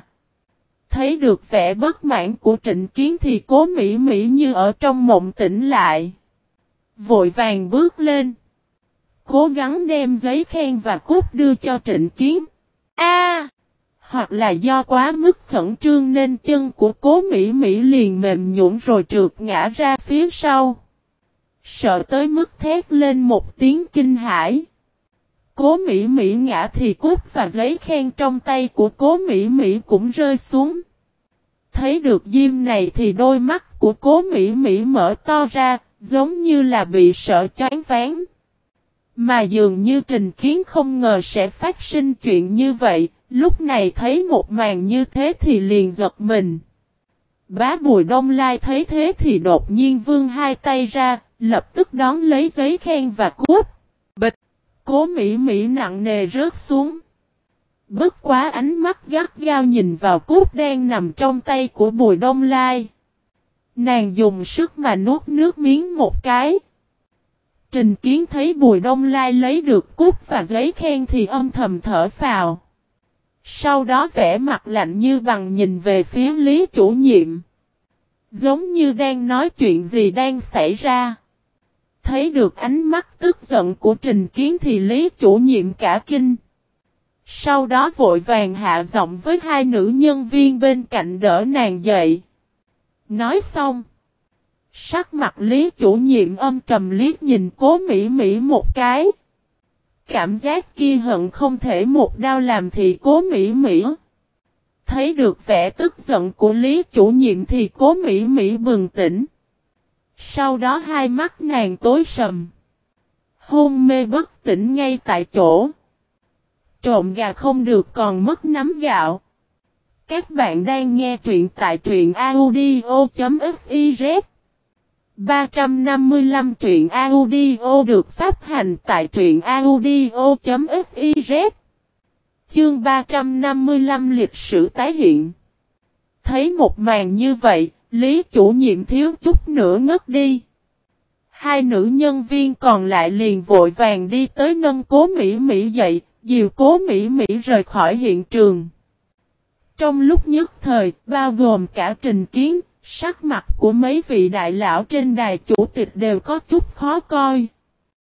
Thấy được vẻ bất mãn của trịnh kiến thì cố Mỹ Mỹ như ở trong mộng tỉnh lại. Vội vàng bước lên. Cố gắng đem giấy khen và cút đưa cho trịnh kiến. A, hoặc là do quá mức khẩn trương nên chân của cố Mỹ Mỹ liền mềm nhũn rồi trượt ngã ra phía sau. Sợ tới mức thét lên một tiếng kinh hãi. Cố Mỹ Mỹ ngã thì cút và giấy khen trong tay của cố Mỹ Mỹ cũng rơi xuống. Thấy được diêm này thì đôi mắt của cố Mỹ Mỹ mở to ra, giống như là bị sợ choáng ván. Mà dường như Trình Kiến không ngờ sẽ phát sinh chuyện như vậy, lúc này thấy một màn như thế thì liền giật mình. Bá Bùi Đông Lai thấy thế thì đột nhiên vương hai tay ra, lập tức đón lấy giấy khen và cúp. Bịch! Cố Mỹ Mỹ nặng nề rớt xuống. Bất quá ánh mắt gắt gao nhìn vào cúp đen nằm trong tay của Bùi Đông Lai. Nàng dùng sức mà nuốt nước miếng một cái. Trình Kiến thấy Bùi Đông Lai lấy được cúp và giấy khen thì âm thầm thở phào. Sau đó vẽ mặt lạnh như bằng nhìn về phía Lý chủ nhiệm. Giống như đang nói chuyện gì đang xảy ra. Thấy được ánh mắt tức giận của Trình Kiến thì Lý chủ nhiệm cả kinh. Sau đó vội vàng hạ giọng với hai nữ nhân viên bên cạnh đỡ nàng dậy. Nói xong. Sắc mặt Lý chủ nhiệm âm trầm liếc nhìn cố Mỹ Mỹ một cái. Cảm giác kia hận không thể một đao làm thì cố Mỹ Mỹ. Thấy được vẻ tức giận của Lý chủ nhiệm thì cố Mỹ Mỹ bừng tỉnh. Sau đó hai mắt nàng tối sầm. Hôn mê bất tỉnh ngay tại chỗ. Trộm gà không được còn mất nắm gạo. Các bạn đang nghe truyện tại truyện audio.fif 355 truyện audio được phát hành tại truyện audio.fiz Chương 355 lịch sử tái hiện Thấy một màn như vậy, Lý chủ nhiệm thiếu chút nữa ngất đi. Hai nữ nhân viên còn lại liền vội vàng đi tới nâng cố Mỹ Mỹ dậy, dìu cố Mỹ Mỹ rời khỏi hiện trường. Trong lúc nhất thời, bao gồm cả trình kiến, sắc mặt của mấy vị đại lão trên đài chủ tịch đều có chút khó coi.